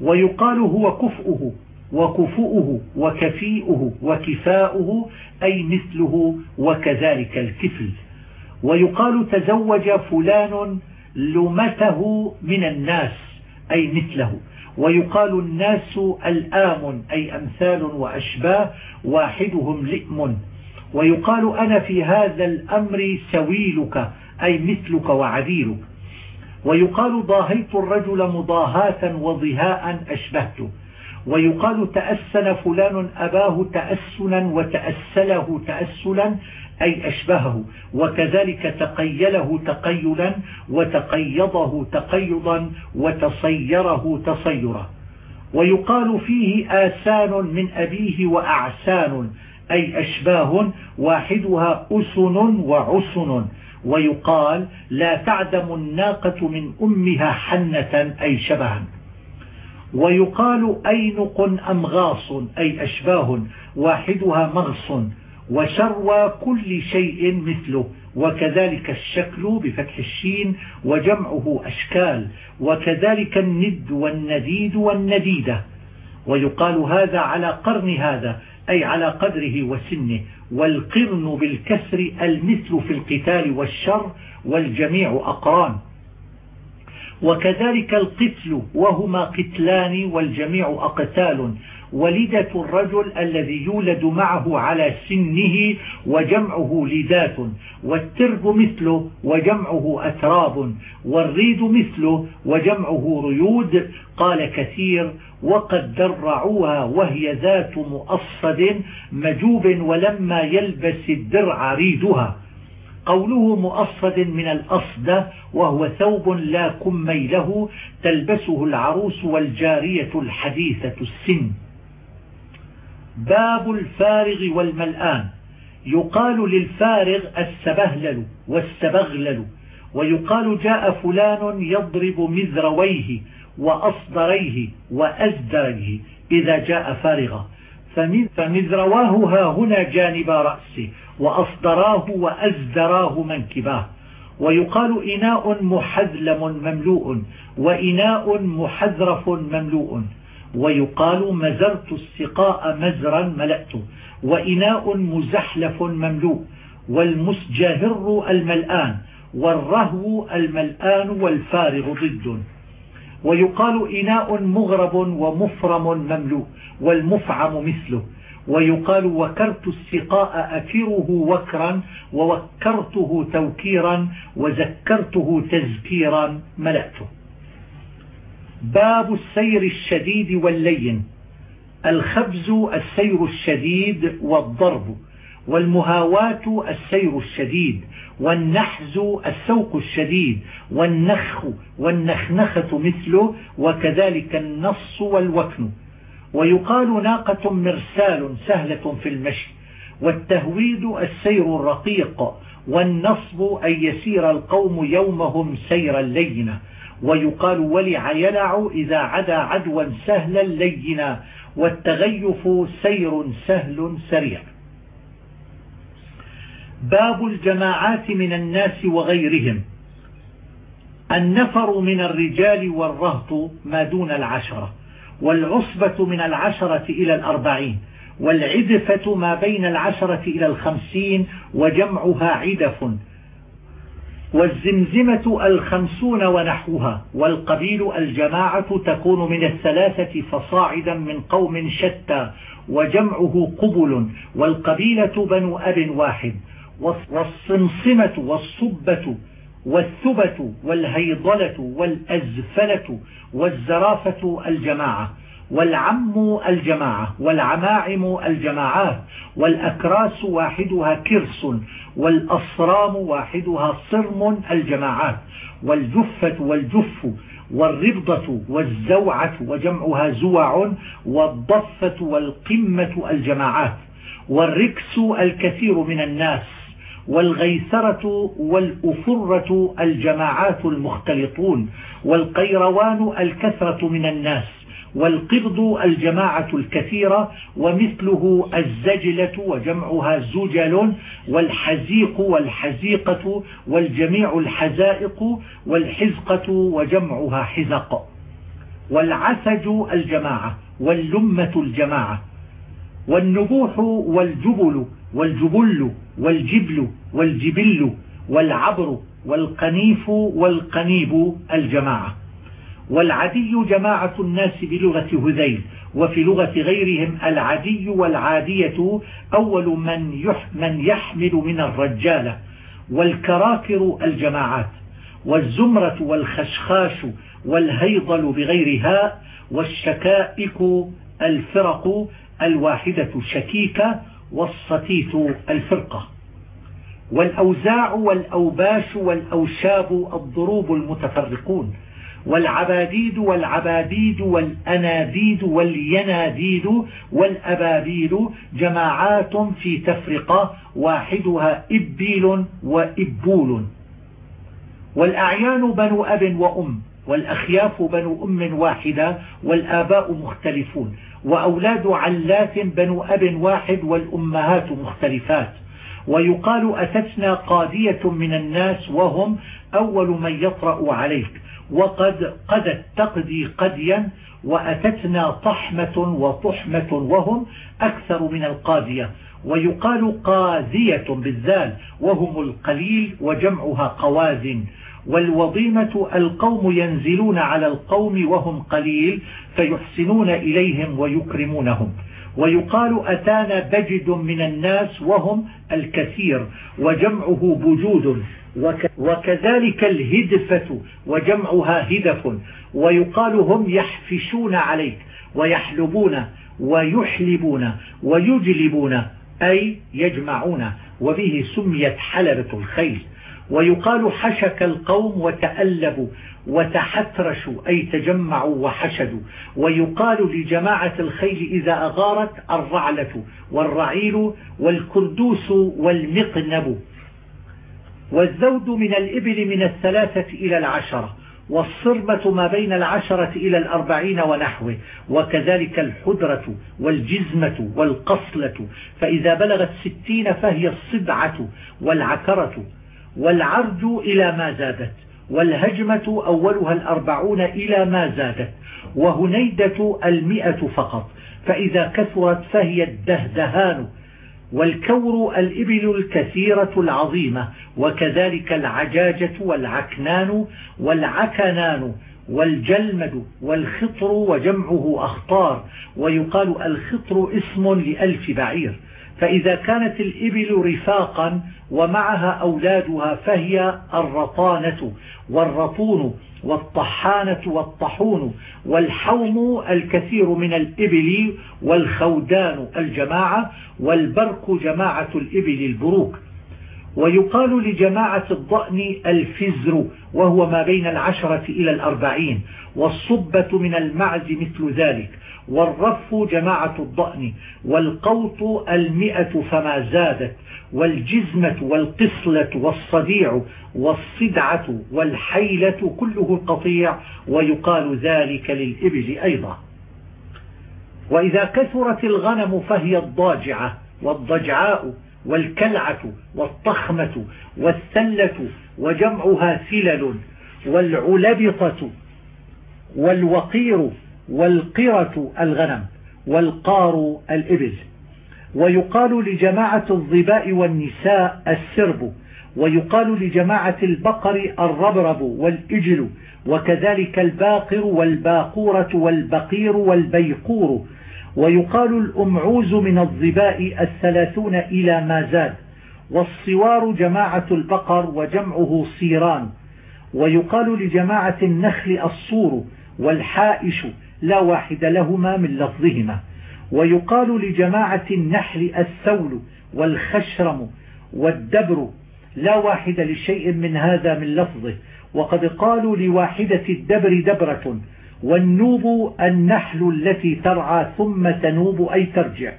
ويقال هو كفؤه وكفؤه وكفيئه وكفاؤه أي مثله وكذلك الكفل. ويقال تزوج فلان لمته من الناس أي مثله. ويقال الناس الآم أي أمثال وأشباه واحدهم لئم. ويقال أنا في هذا الأمر سويلك أي مثلك وعديلك. ويقال ضاهيت الرجل مضاهاة وضهاء أشبهته. ويقال تأسن فلان أباه تأسنا وتأسله تأسلا أي أشبهه. وكذلك تقيله تقيلا وتقيضه تقيضا وتصيره تصيرا. ويقال فيه آسان من أبيه وأعسان أي أشباه واحدها أسن وعسن. ويقال لا تعدم الناقة من أمها حنة أي شبها. ويقال أينق أمغاص أي أشباه واحدها مغص وشروى كل شيء مثله وكذلك الشكل بفتح الشين وجمعه أشكال وكذلك الند والنديد والنديدة. ويقال هذا على قرن هذا أي على قدره وسنه والقرن بالكسر المثل في القتال والشر والجميع أقران. وكذلك القتل وهما قتلان والجميع أقتال. ولدة الرجل الذي يولد معه على سنه وجمعه لدات والترب مثله وجمعه أتراب والريد مثله وجمعه ريود. قال كثير وقد درعوها وهي ذات مؤصد مجوب ولما يلبس الدرع ريدها. قوله مؤصد من الأصدة وهو ثوب لا كمي له تلبسه العروس والجارية الحديثة السن. باب الفارغ والملآن. يقال للفارغ السبهلل والسبغلل ويقال جاء فلان يضرب مذرويه وأصدريه وأزدريه إذا جاء فارغا. فمذرواه ها هنا جانب رأسه. وأصدراه وأزدراه منكباه. ويقال إناء محذلم مملوء وإناء محذرف مملوء. ويقال مزرت السقاء مزرا ملأته وإناء مزحلف مملوء. والمسجهر الملآن والرهو الملآن والفارغ ضد. ويقال إناء مغرب ومفرم مملوء والمفعم مثله. ويقال وكرت السقاء أكره وكرا ووكرته توكيرا وذكرته تذكيرا ملأته. باب السير الشديد واللين. الخبز السير الشديد والضرب والمهاواة السير الشديد والنحز السوق الشديد والنخ والنخنخة مثله وكذلك النص والوكن. ويقال ناقة مرسال سهلة في المشي والتهويد السير الرقيق والنصب أن يسير القوم يومهم سيرا لينا ويقال ولع يلع إذا عدا عدوا سهلا لينا والتغيف سير سهل سريع. باب الجماعات من الناس وغيرهم. النفر من الرجال والرهط ما دون العشرة. والعصبة من العشرة إلى الأربعين والعدفة ما بين العشرة إلى الخمسين وجمعها عدف والزمزمة الخمسون ونحوها والقبيل الجماعة تكون من الثلاثة فصاعدا من قوم شتى وجمعه قبل والقبيلة بنو أب واحد والصمصمة والصبة والثبة والهيضلة والأزفلة والزرافة الجماعة والعم الجماعة والعماعم الجماعات والأكراس واحدها كرس والأصرام واحدها صرم الجماعات والجفة والجف والربضة والزوعة وجمعها زوع والضفة والقمة الجماعات والركس الكثير من الناس والغيثرة والأفرة الجماعات المختلطون والقيروان الكثرة من الناس والقبض الجماعة الكثيرة ومثله الزجلة وجمعها زجل والحزيق والحزيقة والجميع الحزائق والحزقة وجمعها حزق والعسج الجماعة واللمة الجماعة والنبوح والجبل والجبل والجبل والجبل والعبر والقنيف والقنيب الجماعة. والعدي جماعة الناس بلغة هذيل وفي لغة غيرهم العدي والعادية أول من, من يحمل من الرجالة والكراكر الجماعات والزمرة والخشخاش والهيضل بغير هاء والشكائك الفرق الواحدة شكيكة والصتيت الفرقة. والأوزاع والأوباش والأوشاب الضروب المتفرقون. والعباديد والعباديد والأناديد واليناديد والأبابيل جماعات في تفرقة واحدها إبيل وإبول. والأعيان بنو أب وأم. والأخياف بنو أم واحدة والآباء مختلفون وأولاد علات بنو أب واحد والأمهات مختلفات. ويقال أتتنا قادية من الناس وهم أول من يطرأ عليك. وقد قدت تقدي قديا وأتتنا طحمة وطحمة وهم أكثر من القاذية ويقال قاذية بالذال وهم القليل وجمعها قواذن والوضيمة القوم ينزلون على القوم وهم قليل فيحسنون إليهم ويكرمونهم. ويقال أتانا بجد من الناس وهم الكثير وجمعه بجود وكذلك الهدفة وجمعها هدف. ويقال هم يحفشون عليك ويحلبون ويحلبون ويجلبون أي يجمعون. وبه سميت حلبة الخيل. ويقال حشك القوم وتألبوا وتحترشوا أي تجمعوا وحشدوا. ويقال لجماعة الخيل إذا أغارت الرعلة والرعيل والكردوس والمقنب. والزود من الإبل من الثلاثة إلى العشرة والصربة ما بين العشرة إلى الأربعين ونحوه وكذلك الحدرة والجزمة والقصلة. فإذا بلغت ستين فهي الصدعة والعكرة. والعرج إلى ما زادت والهجمة أولها الأربعون إلى ما زادت وهنيدة المئة فقط فإذا كثرت فهي الدهدهان والكور الإبل الكثيرة العظيمة وكذلك العجاجة والعكنان والعكنان والجلمد والخطر وجمعه أخطار ويقال الخطر اسم لألف بعير. فإذا كانت الإبل رفاقا ومعها أولادها فهي الرطانة والرطون والطحانة والطحون والحوم الكثير من الإبل والخودان الجماعة والبرق جماعة الإبل البروك. ويقال لجماعة الضأن الفزر وهو ما بين العشرة إلى الأربعين والصبة من المعز مثل ذلك. والرف جماعة الضأن والقوط المئة فما زادت والجزمة والقصلة والصديع والصدعة والحيلة كله قطيع ويقال ذلك للإبل أيضا. وإذا كثرت الغنم فهي الضاجعة والضجعاء والكلعة والطخمة والثلة وجمعها سلل والعلبطة والوقير والقرة الغنم والقار الإبل. ويقال لجماعة الظباء والنساء السرب ويقال لجماعة البقر الربرب والإجل وكذلك الباقر والباقورة والبقير والبيقور. ويقال الأمعوز من الظباء الثلاثون إلى ما زاد. والصوار جماعة البقر وجمعه صيران. ويقال لجماعة النخل الصور والحائش لا واحد لهما من لفظهما. ويقال لجماعة النحل الثول والخشرم والدبر لا واحد لشيء من هذا من لفظه. وقد قالوا لواحدة الدبر دبرة والنوب النحل التي ترعى ثم تنوب أي ترجع.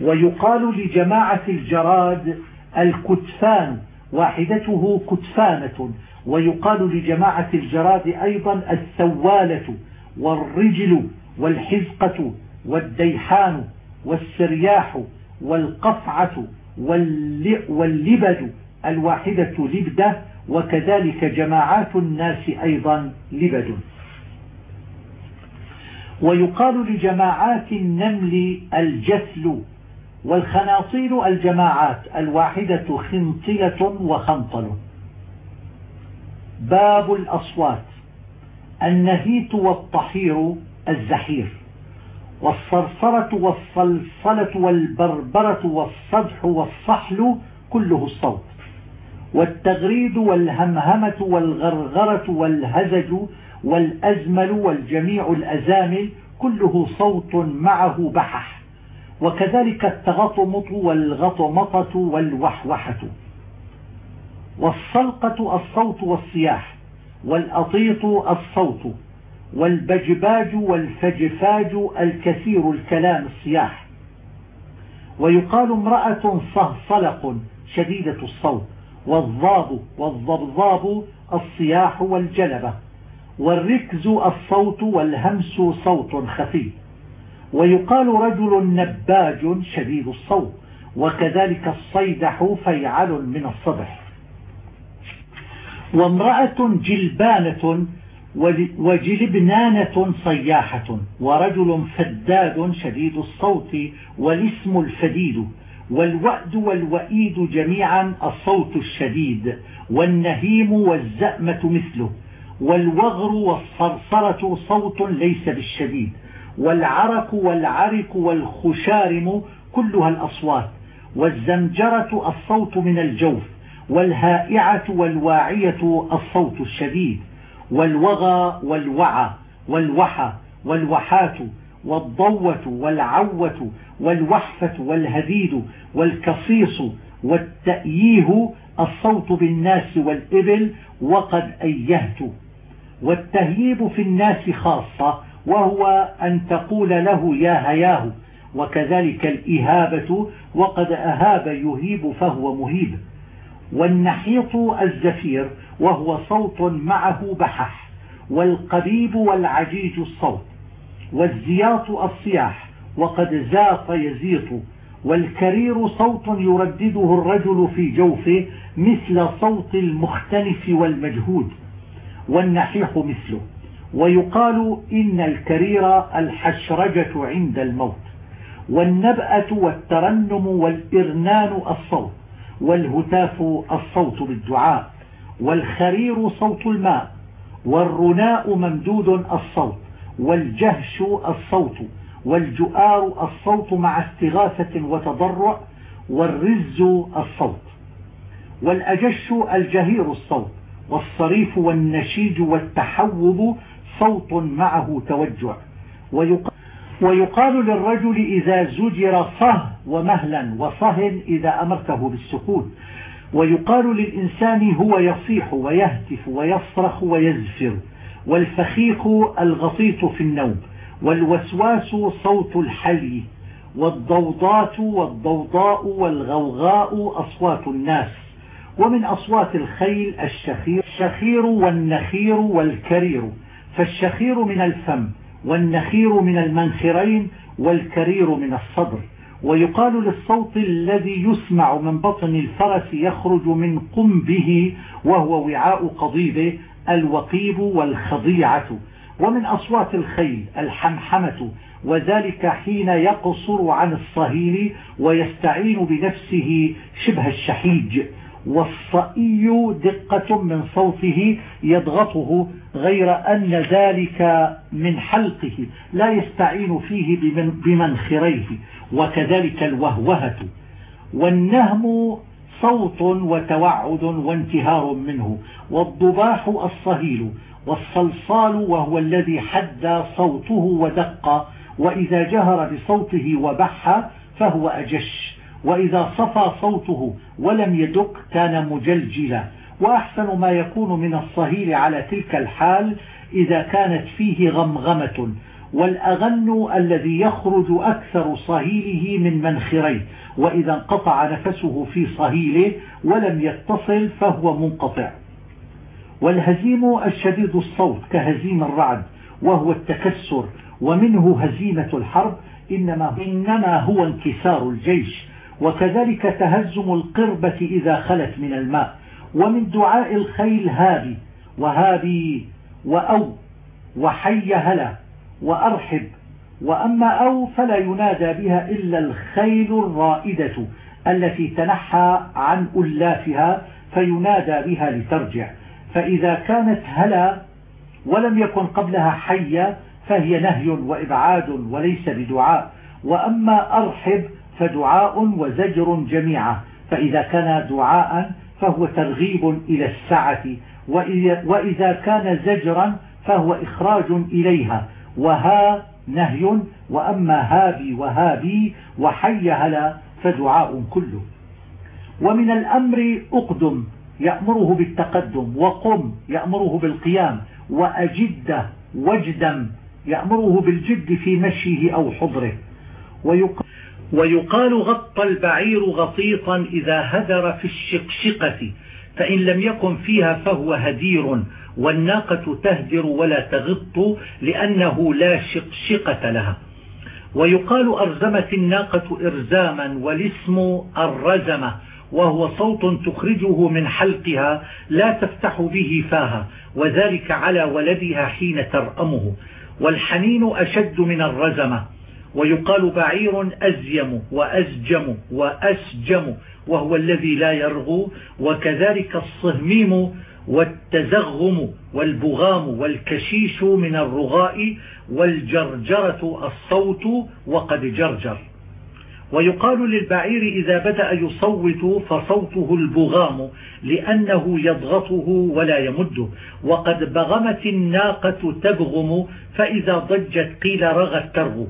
ويقال لجماعة الجراد الكتفان واحدته كتفانة. ويقال لجماعة الجراد أيضا الثوالة والرجل والحزقة والديحان والسرياح والقفعة واللبد الواحدة لبدة وكذلك جماعات الناس أيضا لبد. ويقال لجماعات النمل الجثل والخناصير الجماعات الواحدة خنطلة وخنطل. باب الأصوات. النهيت والطحير الزحير والصرصرة والصلصلة والبربرة والصدح والصحل كله الصوت والتغريد والهمهمة والغرغرة والهزج والأزمل والجميع الأزامل كله صوت معه بحح وكذلك التغطمط والغطمطة والوحوحة والصلقة الصوت والصياح والأطيط الصوت والبجباج والفجفاج الكثير الكلام الصياح ويقال امرأة صهصلق شديدة الصوت والضاب والضبضاب الصياح والجلبة والركز الصوت والهمس صوت خفي. ويقال رجل نباج شديد الصوت وكذلك الصيدح فيعل من الصدح وامرأة جلبانة وجلبنانة صياحة ورجل فداد شديد الصوت والاسم الفديد والوأد والوئيد جميعا الصوت الشديد والنهيم والزأمة مثله والوغر والصرصرة صوت ليس بالشديد والعرك والعرك والخشارم كلها الأصوات والزمجرة الصوت من الجوف والهائعة والواعية الصوت الشديد والوغى والوعى والوحى والوحات والضوة والعوة والوحفة والهديد والكصيص والتأييه الصوت بالناس والإبل وقد أيهت. والتهييب في الناس خاصة وهو أن تقول له يا هياه وكذلك الإهابة وقد أهاب يهيب فهو مهيب. والنحيط الزفير وهو صوت معه بحح والقبيب والعجيج الصوت والزياط الصياح وقد زاط يزيط والكرير صوت يردده الرجل في جوفه مثل صوت المختلف والمجهود والنحيح مثله ويقال إن الكرير الحشرجة عند الموت والنبأة والترنم والإرنان الصوت والهتاف الصوت بالدعاء والخرير صوت الماء والرناء ممدود الصوت والجهش الصوت والجؤار الصوت مع استغاثة وتضرع والرز الصوت والأجش الجهير الصوت والصريف والنشيج والتحوب صوت معه توجع ويقال, ويقال للرجل إذا زجر صه ومهلا وصهن إذا أمرته بالسكوت. ويقال للإنسان هو يصيح ويهتف ويصرخ ويزفر. والفخيخ الغطيط في النوم. والوسواس صوت الحلي والضوضات والضوضاء والغوغاء أصوات الناس. ومن أصوات الخيل الشخير. الشخير والنخير والكرير. فالشخير من الفم. والنخير من المنخرين والكرير من الصدر. ويقال للصوت الذي يسمع من بطن الفرس يخرج من قنبه وهو وعاء قضيبه الوقيب والخضيعة. ومن أصوات الخيل الحمحمة. وذلك حين يقصر عن الصهيل ويستعين بنفسه شبه الشحيج. والصئي دقة من صوته يضغطه غير أن ذلك من حلقه لا يستعين فيه بمنخريه وكذلك الوهوهة. والنهم صوت وتوعد وانتهار منه والضباح الصهيل والصلصال وهو الذي حد صوته ودق وإذا جهر بصوته وبح فهو أجش وإذا صفى صوته ولم يدق كان مجلجلا. وأحسن ما يكون من الصهيل على تلك الحال إذا كانت فيه غمغمة. والأغن الذي يخرج أكثر صهيله من منخريه وإذا انقطع نفسه في صهيله ولم يتصل فهو منقطع. والهزيم الشديد الصوت كهزيم الرعد وهو التكسر ومنه هزيمة الحرب إنما, إنما هو انكسار الجيش. وكذلك تهزم القربة إذا خلت من الماء. ومن دعاء الخيل هابي وهابي وأو وحي هلا وأرحب. وأما أو فلا ينادى بها إلا الخيل الرائدة التي تنحى عن ألافها فينادى بها لترجع. فإذا كانت هلا ولم يكن قبلها حية فهي نهي وإبعاد وليس بدعاء. وأما أرحب فدعاء وزجر جميعا. فإذا كان دعاء فهو ترغيب إلى السعة وإذا كان زجرا فهو إخراج إليها. وها نهي وأما هابي وهابي وحي هلا فدعاء كله. ومن الأمر أقدم يأمره بالتقدم وقم يأمره بالقيام وأجد وجدا يأمره بالجد في مشيه أو حضره. ويقال ويقال غط البعير غطيطا إذا هدر في الشقشقة فإن لم يكن فيها فهو هدير والناقة تهدر ولا تغط لأنه لا شقشقة لها. ويقال أرزمت الناقة إرزاما والاسم الرزمة وهو صوت تخرجه من حلقها لا تفتح به فاها وذلك على ولدها حين ترأمه. والحنين أشد من الرزمة. ويقال بعير أزيم وأزجم وأسجم وهو الذي لا يرغو وكذلك الصهميم والتزغم والبغام والكشيش من الرغاء والجرجرة الصوت وقد جرجر. ويقال للبعير إذا بدأ يصوت فصوته البغام لأنه يضغطه ولا يمده وقد بغمت الناقة تبغم فإذا ضجت قيل رغت ترغو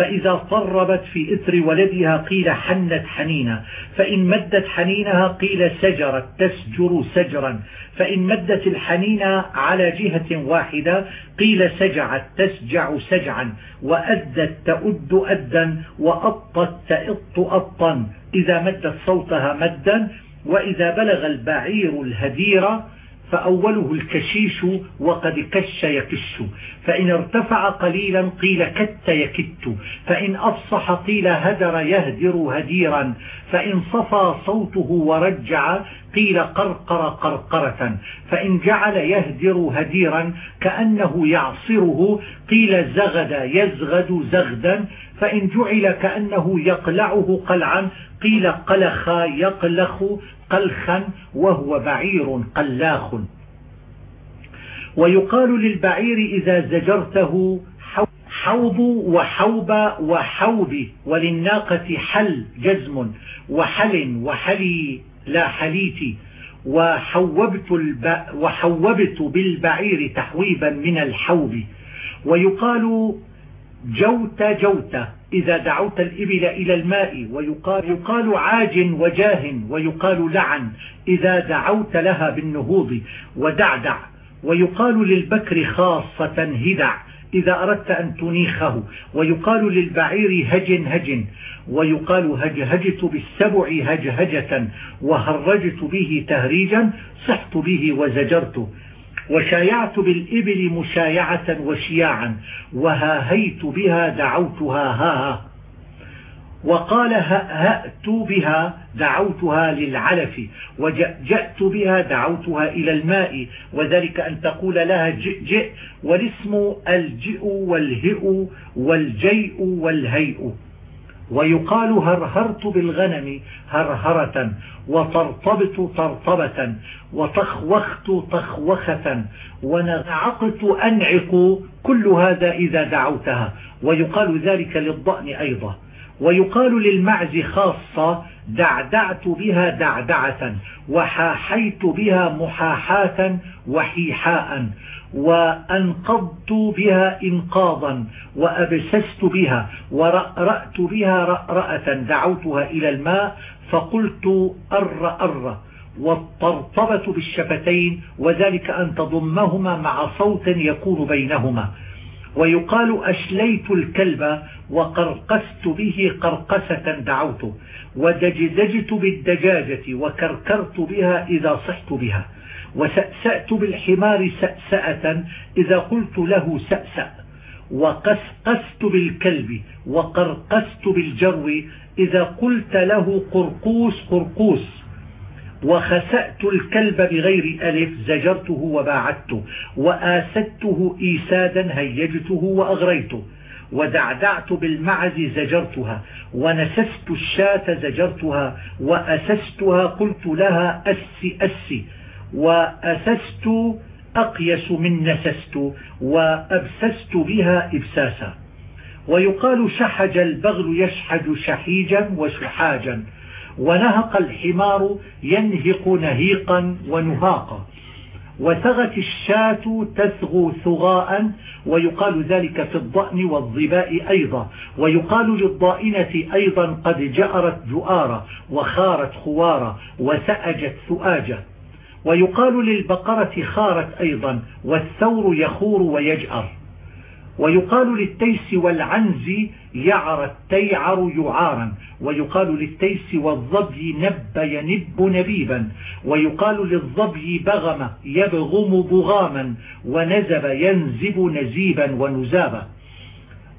فإذا طربت في إثر ولدها قيل حنت حنينا فإن مدت حنينها قيل سجرت تسجر سجرا فإن مدت الحنين على جهة واحدة قيل سجعت تسجع سجعا وأدت تؤد أدا وأطت تئط أطا إذا مدت صوتها مدا وإذا بلغ البعير الهديرة فأوله الكشيش وقد كش يكش. فإن ارتفع قليلا قيل كت يكت. فإن أفصح قيل هدر يهدر هديرا. فإن صفى صوته ورجع قيل قرقر قرقرة فإن جعل يهدر هديرا كأنه يعصره قيل زغد يزغد زغدا فإن جعل كأنه يقلعه قلعا قيل قلخ يقلخ قلخا وهو بعير قلاخ. ويقال للبعير إذا زجرته حوض وحوب وحوب وللناقة حل جزم وحل وحلي لا حليت وحوبت, الب... وحوبت بالبعير تحويبا من الحوب. ويقال جوت جوت إذا دعوت الإبل إلى الماء. ويقال يقال عاج وجاه ويقال لعن إذا دعوت لها بالنهوض. ودعدع. ويقال للبكر خاصة هدع. إذا أردت أن تنيخه. ويقال للبعير هج هج. ويقال هجهجت بالسبع هجهجة وهرجت به تهريجا صحت به وزجرت. وشايعت بالإبل مشايعة وشياعا. وهاهيت بها دعوتها هاها وقال هأت بها دعوتها للعلف وجأت بها دعوتها إلى الماء وذلك أن تقول لها جئ جئ والاسم الجئ والهئ والجيء والهيء ويقال هرهرت بالغنم هرهرة وطرطبت طرطبة وطخوخت طخوخة ونعقت أنعق كل هذا إذا دعوتها. ويقال ذلك للضأن أيضا. ويقال للمعز خاصة دعدعت بها دعدعة وحاحيت بها محاحاة وحيحاء وأنقضت بها إنقاضا وأبسست بها ورأرأت بها رأرأة دعوتها إلى الماء فقلت أر أر والطرطبة بالشفتين وذلك أن تضمهما مع صوت يكون بينهما. ويقال أشليت الكلب وقرقست به قرقسة دعوته ودجدجت بالدجاجة وكركرت بها إذا صحت بها وسأسأت بالحمار سأسأة إذا قلت له سأسأ وقسقست بالكلب وقرقست بالجرو إذا قلت له قرقوس قرقوس. وخسأت الكلب بغير ألف زجرته وباعدته وآسدته إيسادا هيجته وأغريته ودعدعت بالمعز زجرتها ونسست الشاة زجرتها وأسستها قلت لها أس أس وأسست أقيس من نسست وأبسست بها إبساسا. ويقال شحج البغل يشحج شحيجا وشحاجا. ونهق الحمار ينهق نهيقا ونهاقا. وثغت الشاة تثغو ثغاء ويقال ذلك في الضأن والظباء أيضا. ويقال للضائنة أيضا قد جأرت جؤارا وخارت خوارا وسأجت ثؤاجا ويقال للبقرة خارت أيضا والثور يخور ويجأر. ويقال للتيس والعنز يعر التيعر يعارا ويقال للتيس والظبي نب ينب نبيبا ويقال للظبي بغم يبغم بغاما ونزب ينزب نزيبا ونزابا.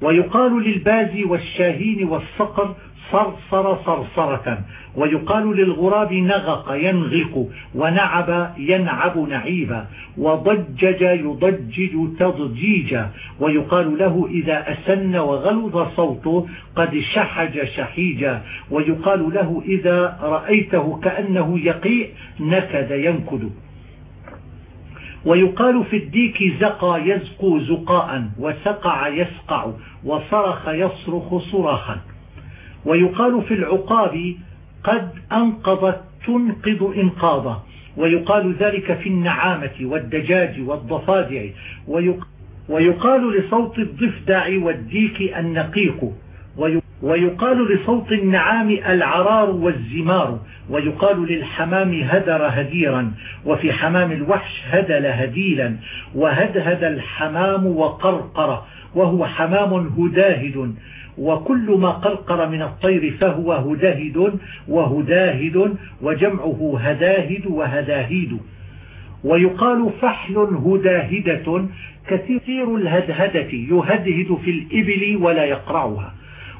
ويقال للباز والشاهين والصقر صرصر صرصرة ويقال للغراب نغق ينغق ونعب ينعب نعيبا وضجج يضجج تضجيجا ويقال له إذا أسن وغلظ صوته قد شحج شحيجا ويقال له إذا رأيته كأنه يقيء نكد ينكد. ويقال في الديك زقى يزقو زقاء وسقع يسقع وصرخ يصرخ صراخا ويقال في العقاب قد أنقضت تنقض إنقاضا ويقال ذلك في النعامة والدجاج والضفادع ويقال لصوت الضفدع والديك النقيق ويقال لصوت النعام العرار والزمار ويقال للحمام هدر هديرا وفي حمام الوحش هدل هديلا وهدهد الحمام وقرقر وهو حمام هداهد. وكل ما قرقر من الطير فهو هداهد وهداهد وجمعه هداهد وهداهيد ويقال فحل هداهدة كثير الهدهدة يهدهد في الإبل ولا يقرعها.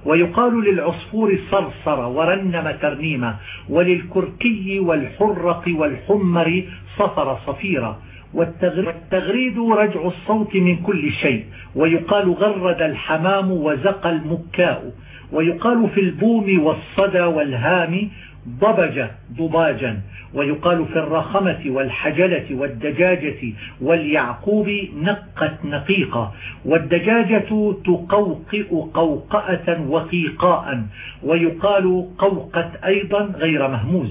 ويقال للعصفور صرصر ورنم ترنيما وللكركي والحرق والحمر صفر صفيرا. والتغريد رجع الصوت من كل شيء ويقال غرد الحمام وزق المكاء ويقال في البوم والصدى والهام ضبج ضباجا ويقال في الرخمة والحجلة والدجاجة واليعقوب نقت نقيقة والدجاجة تقوقئ قوقأة وقيقاء ويقال قوقت أيضا غير مهموز.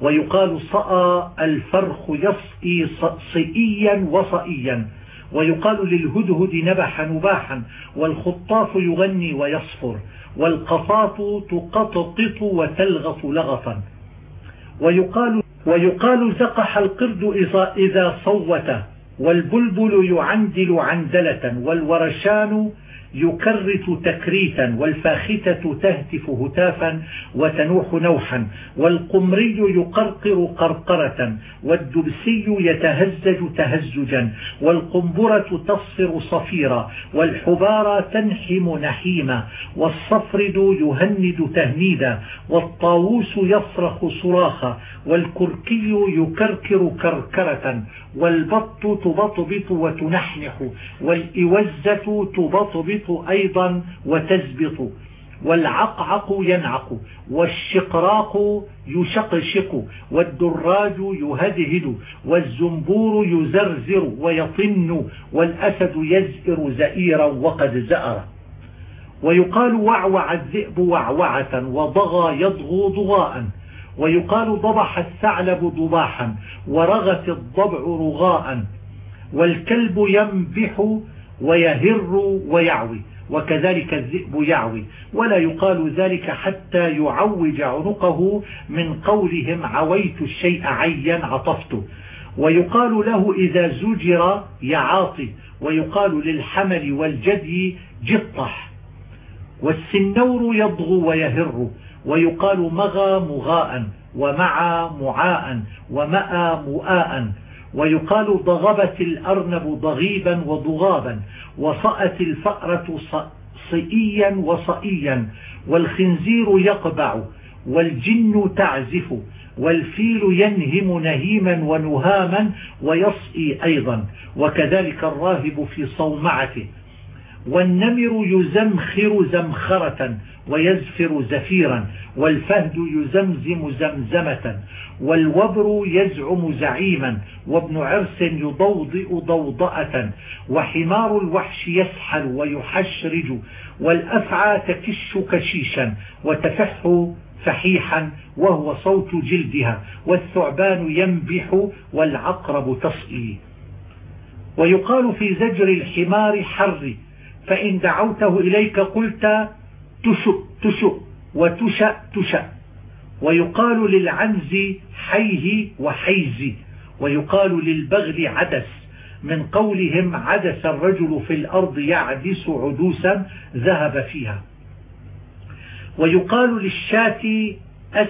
ويقال صأى الفرخ يصئي صئيا وصئيا. ويقال للهدهد نبح نباحا والخطاف يغني ويصفر والقطاط تقطط وتلغط لغطا ويقال, ويقال زقح القرد إذا صوت والبلبل يعندل عندلة والورشان يكرت تكريتا والفاختة تهتف هتافا وتنوح نوحا والقمري يقرقر قرقرة والدبسي يتهزج تهزجا والقنبرة تصفر صفيرا والحبارى تنحم نحيما والصفرد يهند تهنيدا والطاووس يصرخ صراخا والكركي يكركر كركرة والبط تبطبط وتنحنح والإوزة تبطبط أيضا وتزبط والعقعق ينعق والشقراق يشقشق والدراج يهدهد والزنبور يزرزر ويطن والأسد يزئر زئيرا وقد زأر. ويقال وعوع الذئب وعوعة وضغى يضغو ضغاء. ويقال ضبح الثعلب ضباحا ورغت الضبع رغاء. والكلب ينبح ويهر ويعوي وكذلك الذئب يعوي. ولا يقال ذلك حتى يعوج عنقه من قولهم عويت الشيء عيا عطفته ويقال له إذا زجر يعاطي ويقال للحمل والجدي جطح. والسنور يضغو ويهر ويقال مغى مغاء ومعى معاء ومأى مؤاء. ويقال ضغبت الأرنب ضغيبا وضغابا وصأت الفأرة صئيا وصئيا والخنزير يقبع والجن تعزف والفيل ينهم نهيما ونهاما ويصئي أيضا وكذلك الراهب في صومعته. والنمر يزمخر زمخرة ويزفر زفيرا والفهد يزمزم زمزمة والوبر يزعم زعيما وابن عرس يضوضئ ضوضأة وحمار الوحش يسحل ويحشرج والأفعى تكش كشيشا وتفح فحيحا وهو صوت جلدها والثعبان ينبح والعقرب تصئي. ويقال في زجر الحمار حر فإن دعوته إليك قلت تشؤ تشؤ وتشأ تشأ. ويقال للعنز حيه وحيز ويقال للبغل عدس. من قولهم عدس الرجل في الأرض يعدس عدوسا ذهب فيها. ويقال للشاة أس,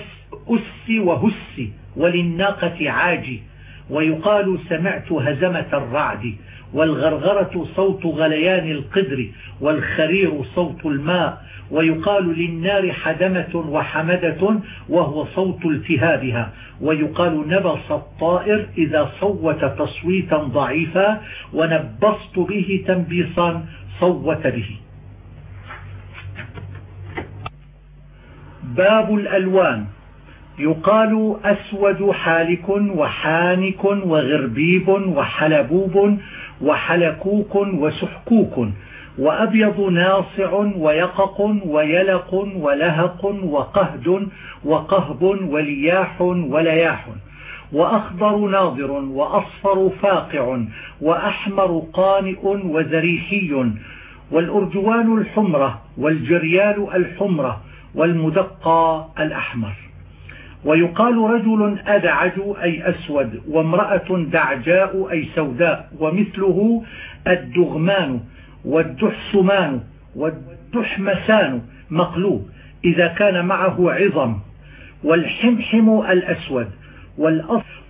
أس وهس وللناقة عاجي. ويقال سمعت هزمة الرعد. والغرغرة صوت غليان القدر والخرير صوت الماء ويقال للنار حدمة وحمدة وهو صوت التهابها ويقال نبص الطائر إذا صوت تصويتا ضعيفا ونبصت به تنبيصا صوت به. باب الألوان. يقال أسود حالك وحانك وغربيب وحلبوب وحلكوك وسحكوك وأبيض ناصع ويقق ويلق ولهق وقهد وقهب ولياح ولياح وأخضر ناظر وأصفر فاقع وأحمر قانئ وزريحي والأرجوان الحمرة والجريال الحمرة والمدقى الأحمر. ويقال رجل أدعج أي أسود وامرأة دعجاء أي سوداء ومثله الدغمان والدحسمان والدحمسان مقلوب إذا كان معه عظم والحمحم الأسود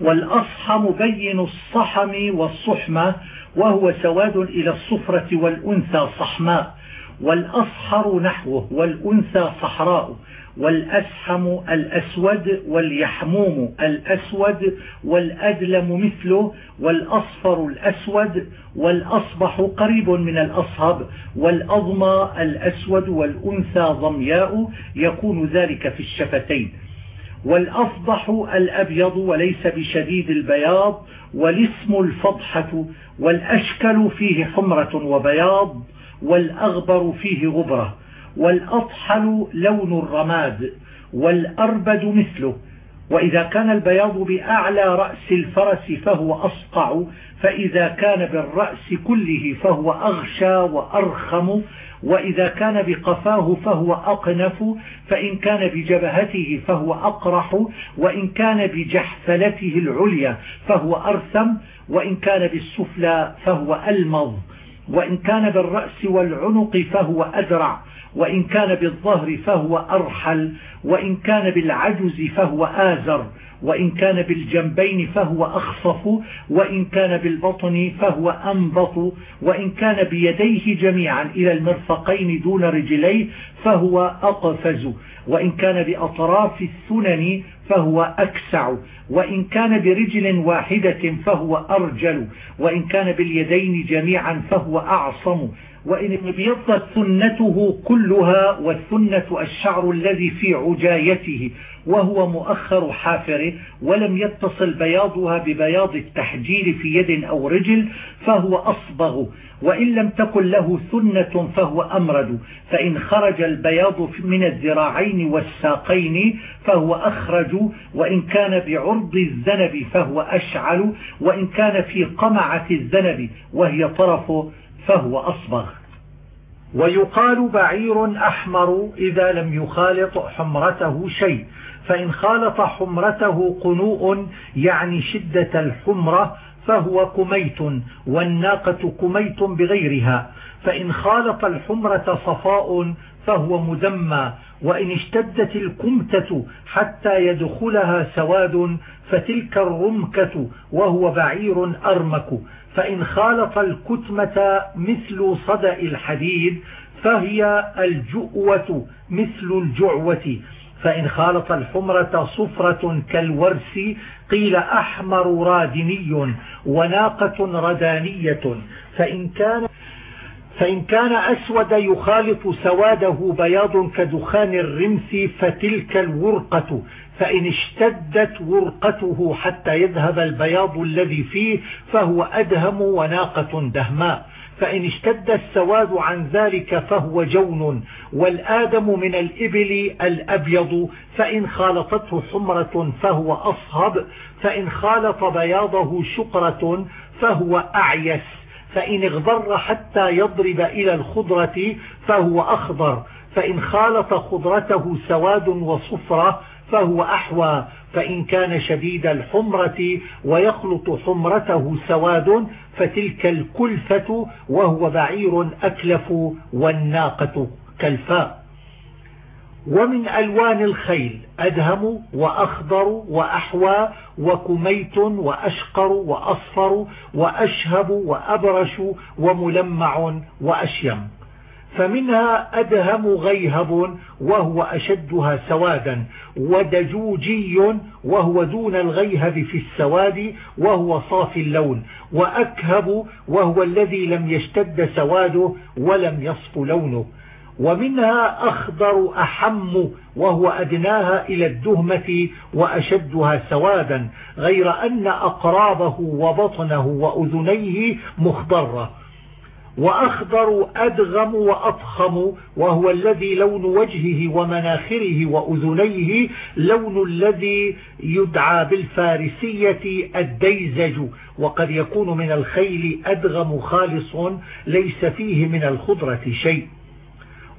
والأصحم بين الصحم والصحمة وهو سواد إلى الصفرة والأنثى صحماء والأصحر نحوه والأنثى صحراء. والأسحم الأسود واليحموم الأسود والأدلم مثله والأصفر الأسود والأصبح قريب من الأصهب والأضمى الأسود والأنثى ضمياء يكون ذلك في الشفتين. والأفضح الأبيض وليس بشديد البياض والاسم الفضحة والأشكل فيه حمرة وبياض والأغبر فيه غبرة. والأطحل لون الرماد والأربد مثله وإذا كان البياض بأعلى رأس الفرس فهو أصقع فإذا كان بالرأس كله فهو أغشى وأرخم وإذا كان بقفاه فهو أقنف فإن كان بجبهته فهو أقرح وإن كان بجحفلته العليا فهو أرثم وإن كان بالسفلى فهو ألمظ وإن كان بالرأس والعنق فهو أدرع وإن كان بالظهر فهو أرحل وإن كان بالعجز فهو آزر وإن كان بالجنبين فهو أخصف وإن كان بالبطن فهو أنبط وإن كان بيديه جميعا إلى المرفقين دون رجليه فهو أقفز وإن كان بأطراف السنن فهو أكسع وإن كان برجل واحدة فهو أرجل وإن كان باليدين جميعا فهو أعصم وإن ابيضت ثنته كلها والثنة الشعر الذي في عجايته وهو مؤخر حافره ولم يتصل بياضها ببياض التحجيل في يد أو رجل فهو أصبغ. وإن لم تكن له ثنة فهو أمرد. فإن خرج البياض من الذراعين والساقين فهو أخرج. وإن كان بعرض الذنب فهو أشعل. وإن كان في قمعة الذنب وهي طرفه فهو أصبغ. ويقال بعير أحمر إذا لم يخالط حمرته شيء فإن خالط حمرته قنوء يعني شدة الحمرة فهو كميت والناقة كميت بغيرها فإن خالط الحمرة صفاء فهو مدمى وإن اشتدت الكمتة حتى يدخلها سواد فتلك الرمكة وهو بعير أرمك. فإن خالط الكتمة مثل صدأ الحديد فهي الجؤوة مثل الجعوة. فإن خالط الحمرة صفرة كالورس قيل أحمر رادني وناقة ردانية. فإن كان فإن كان أسود يخالط سواده بياض كدخان الرمس فتلك الورقة فإن اشتدت ورقته حتى يذهب البياض الذي فيه فهو أدهم وناقة دهماء. فإن اشتد السواد عن ذلك فهو جون والآدم من الإبل الأبيض فإن خالطته حمرة فهو أصهب فإن خالط بياضه شقرة فهو أعيس. فإن اغضر حتى يضرب إلى الخضرة فهو أخضر فإن خالط خضرته سواد وصفرة فهو أحوى فإن كان شديد الحمرة ويخلط حمرته سواد فتلك الكلفة وهو بعير أكلف والناقة كالفاء. ومن ألوان الخيل أدهم وأخضر وأحوى وكميت وأشقر وأصفر وأشهب وأبرش وملمع وأشيم. فمنها أدهم غيهب وهو أشدها سوادا ودجوجي وهو دون الغيهب في السواد وهو صافي اللون وأكهب وهو الذي لم يشتد سواده ولم يصف لونه. ومنها أخضر أحم وهو أدناها إلى الدهمة وأشدها سوادا غير أن أقرابه وبطنه وأذنيه مخضرة. وأخضر أدغم وأضخم وهو الذي لون وجهه ومناخره وأذنيه لون الذي يدعى بالفارسية الديزج. وقد يكون من الخيل أدغم خالص ليس فيه من الخضرة شيء.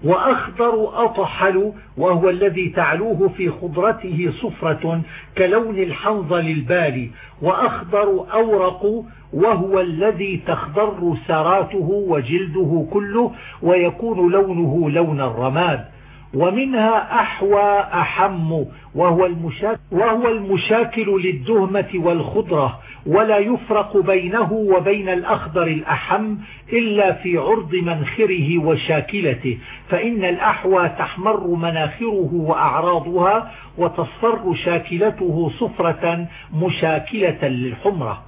وأخضر أطحل وهو الذي تعلوه في خضرته صفرة كلون الحنظل البالي وأخضر أورق وهو الذي تخضر سراته وجلده كله ويكون لونه لون الرماد. ومنها أحوى أحم وهو المشاكل, وهو المشاكل للدهمة والخضرة ولا يفرق بينه وبين الأخضر الأحم إلا في عرض منخره وشاكلته فإن الأحوى تحمر مناخره وأعراضها وتصفر شاكلته صفرة مشاكلة للحمرة.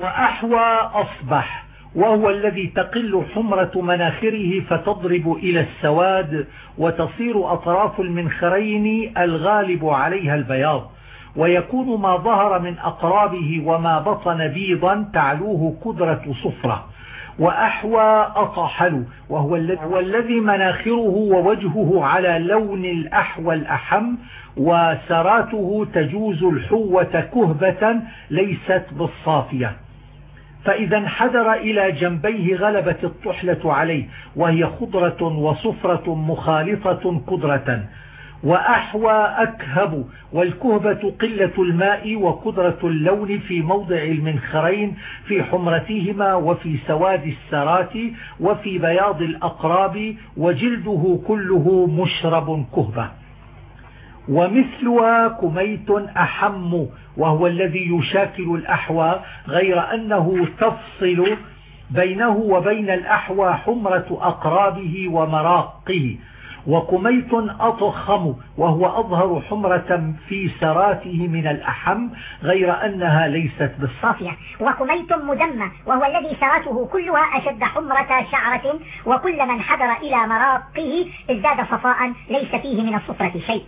وأحوى أصبح وهو الذي تقل حمرة مناخره فتضرب إلى السواد وتصير أطراف المنخرين الغالب عليها البياض. ويكون ما ظهر من أقرابه وما بطن بيضا تعلوه قدرة صفرة. وأحوى أطحل وهو الذي مناخره ووجهه على لون الأحوى الأحم وسراته تجوز الحوة كهبة ليست بالصافية. فإذا انحدر إلى جنبيه غلبت الطحلة عليه وهي خضرة وصفرة مخالطة قدرة وأحوى أكهب والكهبة قلة الماء وقدرة اللون في موضع المنخرين في حمرتهما وفي سواد السرات وفي بياض الأقراب وجلده كله مشرب كهبة. ومثلها كميت أحم وهو الذي يشاكل الأحوى غير أنه تفصل بينه وبين الأحوى حمرة أقرابه ومراقه. وكميت أضخم وهو أظهر حمرة في سراته من الأحم غير أنها ليست بالصافية. وكميت مدمى وهو الذي سراته كلها أشد حمرة شعرة وكل من حضر إلى مراقه ازداد صفاء ليس فيه من الصفرة شيء.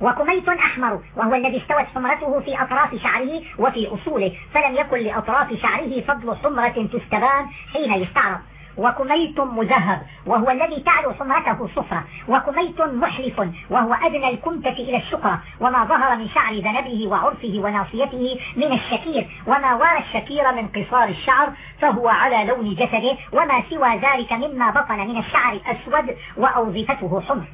وكميت أحمر وهو الذي استوت حمرته في أطراف شعره وفي أصوله فلم يكن لأطراف شعره فضل حمرة تستبان حين يستعرض. وكميت مزهر وهو الذي تعلو حمرته صفرة. وكميت محلف وهو أدنى الكمتة إلى الشقرة. وما ظهر من شعر ذنبه وعرفه وناصيته من الشكير. وما وارى الشكير من قصار الشعر فهو على لون جسده. وما سوى ذلك مما بطن من الشعر أسود وأوظفته حمر.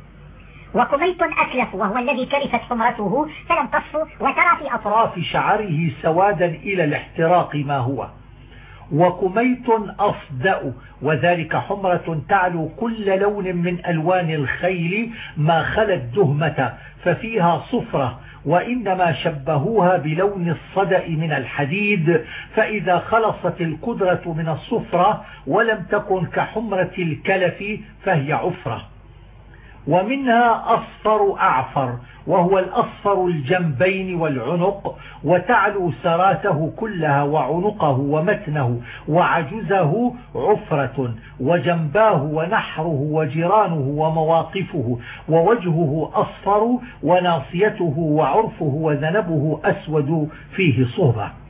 وكميت أكلف وهو الذي كلفت حمرته فلم تصفو وترى في أطراف شعره سوادا إلى الاحتراق ما هو. وكميت أصدأ وذلك حمرة تعلو كل لون من ألوان الخيل ما خلت دهمة ففيها صفرة وإنما شبهوها بلون الصدأ من الحديد فإذا خلصت القدرة من الصفرة ولم تكن كحمرة الكلف فهي عفرة. ومنها أصفر أعفر وهو الأصفر الجنبين والعنق وتعلو سراته كلها وعنقه ومتنه وعجزه عفرة وجنباه ونحره وجيرانه ومواقفه ووجهه أصفر وناصيته وعرفه وذنبه أسود فيه صهبة.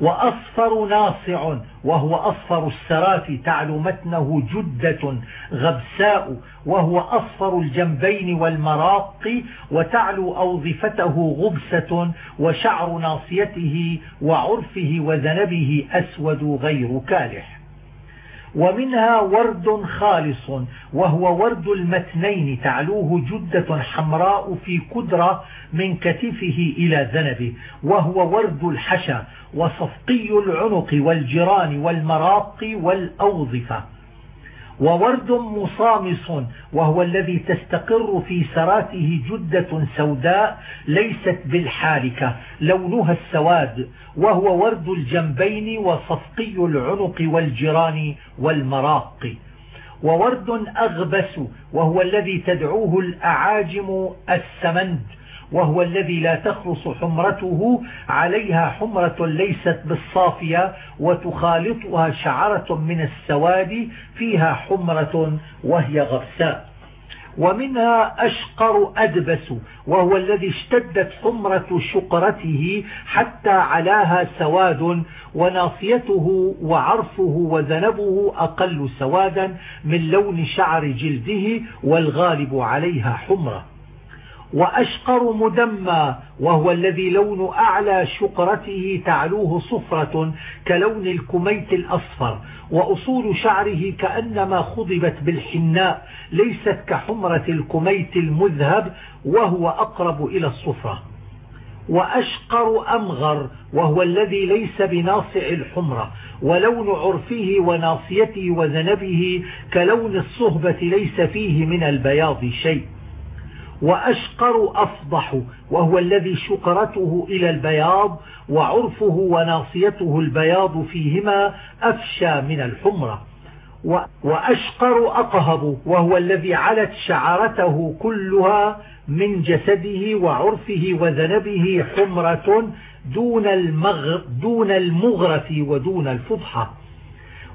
وأصفر ناصع وهو أصفر السرات تعلو متنه جدة غبساء وهو أصفر الجنبين والمراق وتعلو أوظفته غبسة وشعر ناصيته وعرفه وذنبه أسود غير كالح. ومنها ورد خالص وهو ورد المتنين تعلوه جدة حمراء في كدرة من كتفه إلى ذنبه وهو ورد الحشا وصفقي العنق والجيران والمراق والأوظفة. وورد مصامص وهو الذي تستقر في سراته جدة سوداء ليست بالحالكة لونها السواد وهو ورد الجنبين وصفقي العنق والجيران والمراق. وورد أغبس وهو الذي تدعوه الأعاجم السمند وهو الذي لا تخلص حمرته عليها حمرة ليست بالصافية وتخالطها شعرة من السواد فيها حمرة وهي غرساء ومنها أشقر أدبس وهو الذي اشتدت حمرة شقرته حتى علاها سواد وناصيته وعرفه وذنبه أقل سوادا من لون شعر جلده والغالب عليها حمرة. وأشقر مدمى وهو الذي لون أعلى شقرته تعلوه صفرة كلون الكميت الأصفر وأصول شعره كأنما خضبت بالحناء ليست كحمرة الكميت المذهب وهو أقرب إلى الصفرة. وأشقر أمغر وهو الذي ليس بناصع الحمرة ولون عرفه وناصيته وذنبه كلون الصهبة ليس فيه من البياض شيء. وأشقر أفضح وهو الذي شقرته إلى البياض وعرفه وناصيته البياض فيهما أفشى من الحمرة. وأشقر أقهب وهو الذي علت شعرته كلها من جسده وعرفه وذنبه حمرة دون, المغ دون المغرف ودون الفضحة.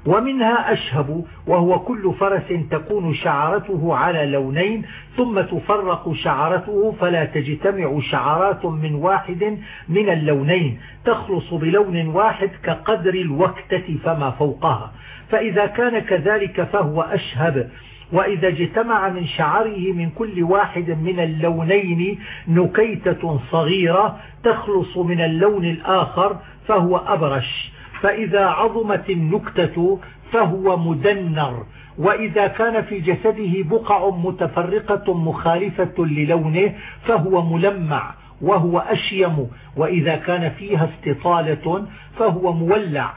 ومنها أشهب وهو كل فرس تكون شعرته على لونين ثم تفرق شعرته فلا تجتمع شعرات من واحد من اللونين تخلص بلون واحد كقدر الوكتة فما فوقها. فإذا كان كذلك فهو أشهب. وإذا اجتمع من شعره من كل واحد من اللونين نكيتة صغيرة تخلص من اللون الآخر فهو أبرش. فإذا عظمت النكتة فهو مدنر. وإذا كان في جسده بقع متفرقة مخالفة للونه فهو ملمع وهو أشيم. وإذا كان فيها استطالة فهو مولع.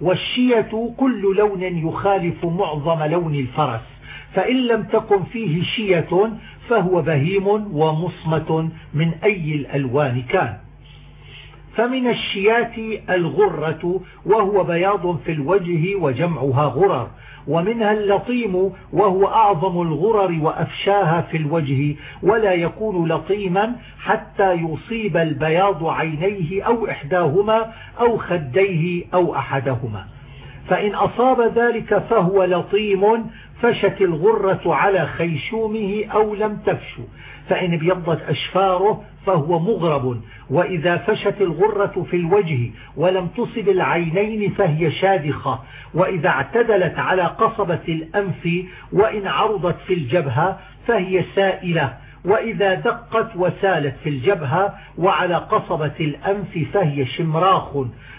والشية كل لون يخالف معظم لون الفرس. فإن لم تكن فيه شية فهو بهيم ومصمة من أي الألوان كان. فمن الشيات الغرة وهو بياض في الوجه وجمعها غرر ومنها اللطيم وهو أعظم الغرر وأفشاها في الوجه ولا يكون لطيما حتى يصيب البياض عينيه أو إحداهما أو خديه أو أحدهما. فإن أصاب ذلك فهو لطيم فشت الغرة على خيشومه أو لم تفش فإن ابيضت أشفاره فهو مغرب وإذا فشت الغرة في الوجه ولم تصب العينين فهي شادخة. وإذا اعتدلت على قصبة الأنف وإن عرضت في الجبهة فهي سائلة. وإذا دقت وسالت في الجبهة وعلى قصبة الأنف فهي شمراخ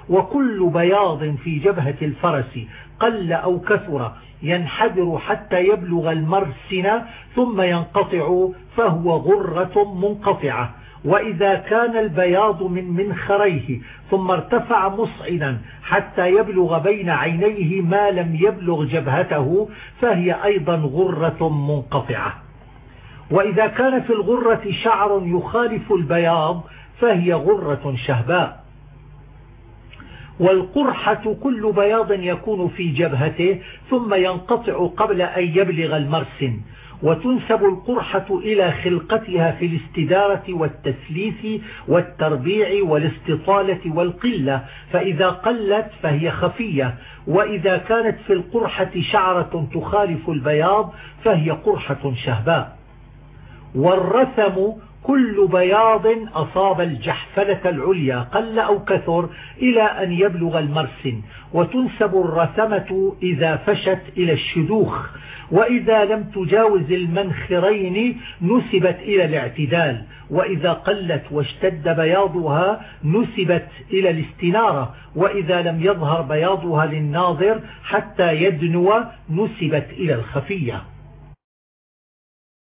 وكل بياض في جبهة الفرس قل أو كثر ينحدر حتى يبلغ المرسن ثم ينقطع فهو غرة منقطعة. وإذا كان البياض من منخريه ثم ارتفع مصعدا حتى يبلغ بين عينيه ما لم يبلغ جبهته فهي أيضا غرة منقطعة. وإذا كان في الغرة شعر يخالف البياض فهي غرة شهباء. والقرحة كل بياض يكون في جبهته ثم ينقطع قبل أن يبلغ المرسن وتنسب القرحة إلى خلقتها في الاستدارة والتسليف والتربيع والاستطالة والقلة فإذا قلت فهي خفية وإذا كانت في القرحة شعرة تخالف البياض فهي قرحة شهباء. والرثم كل بياض أصاب الجحفلة العليا قل أو كثر إلى أن يبلغ المرسن وتنسب الرثمة إذا فشت إلى الشدوخ وإذا لم تجاوز المنخرين نسبت إلى الاعتدال وإذا قلت واشتد بياضها نسبت إلى الاستنارة وإذا لم يظهر بياضها للناظر حتى يدنو نسبت إلى الخفية.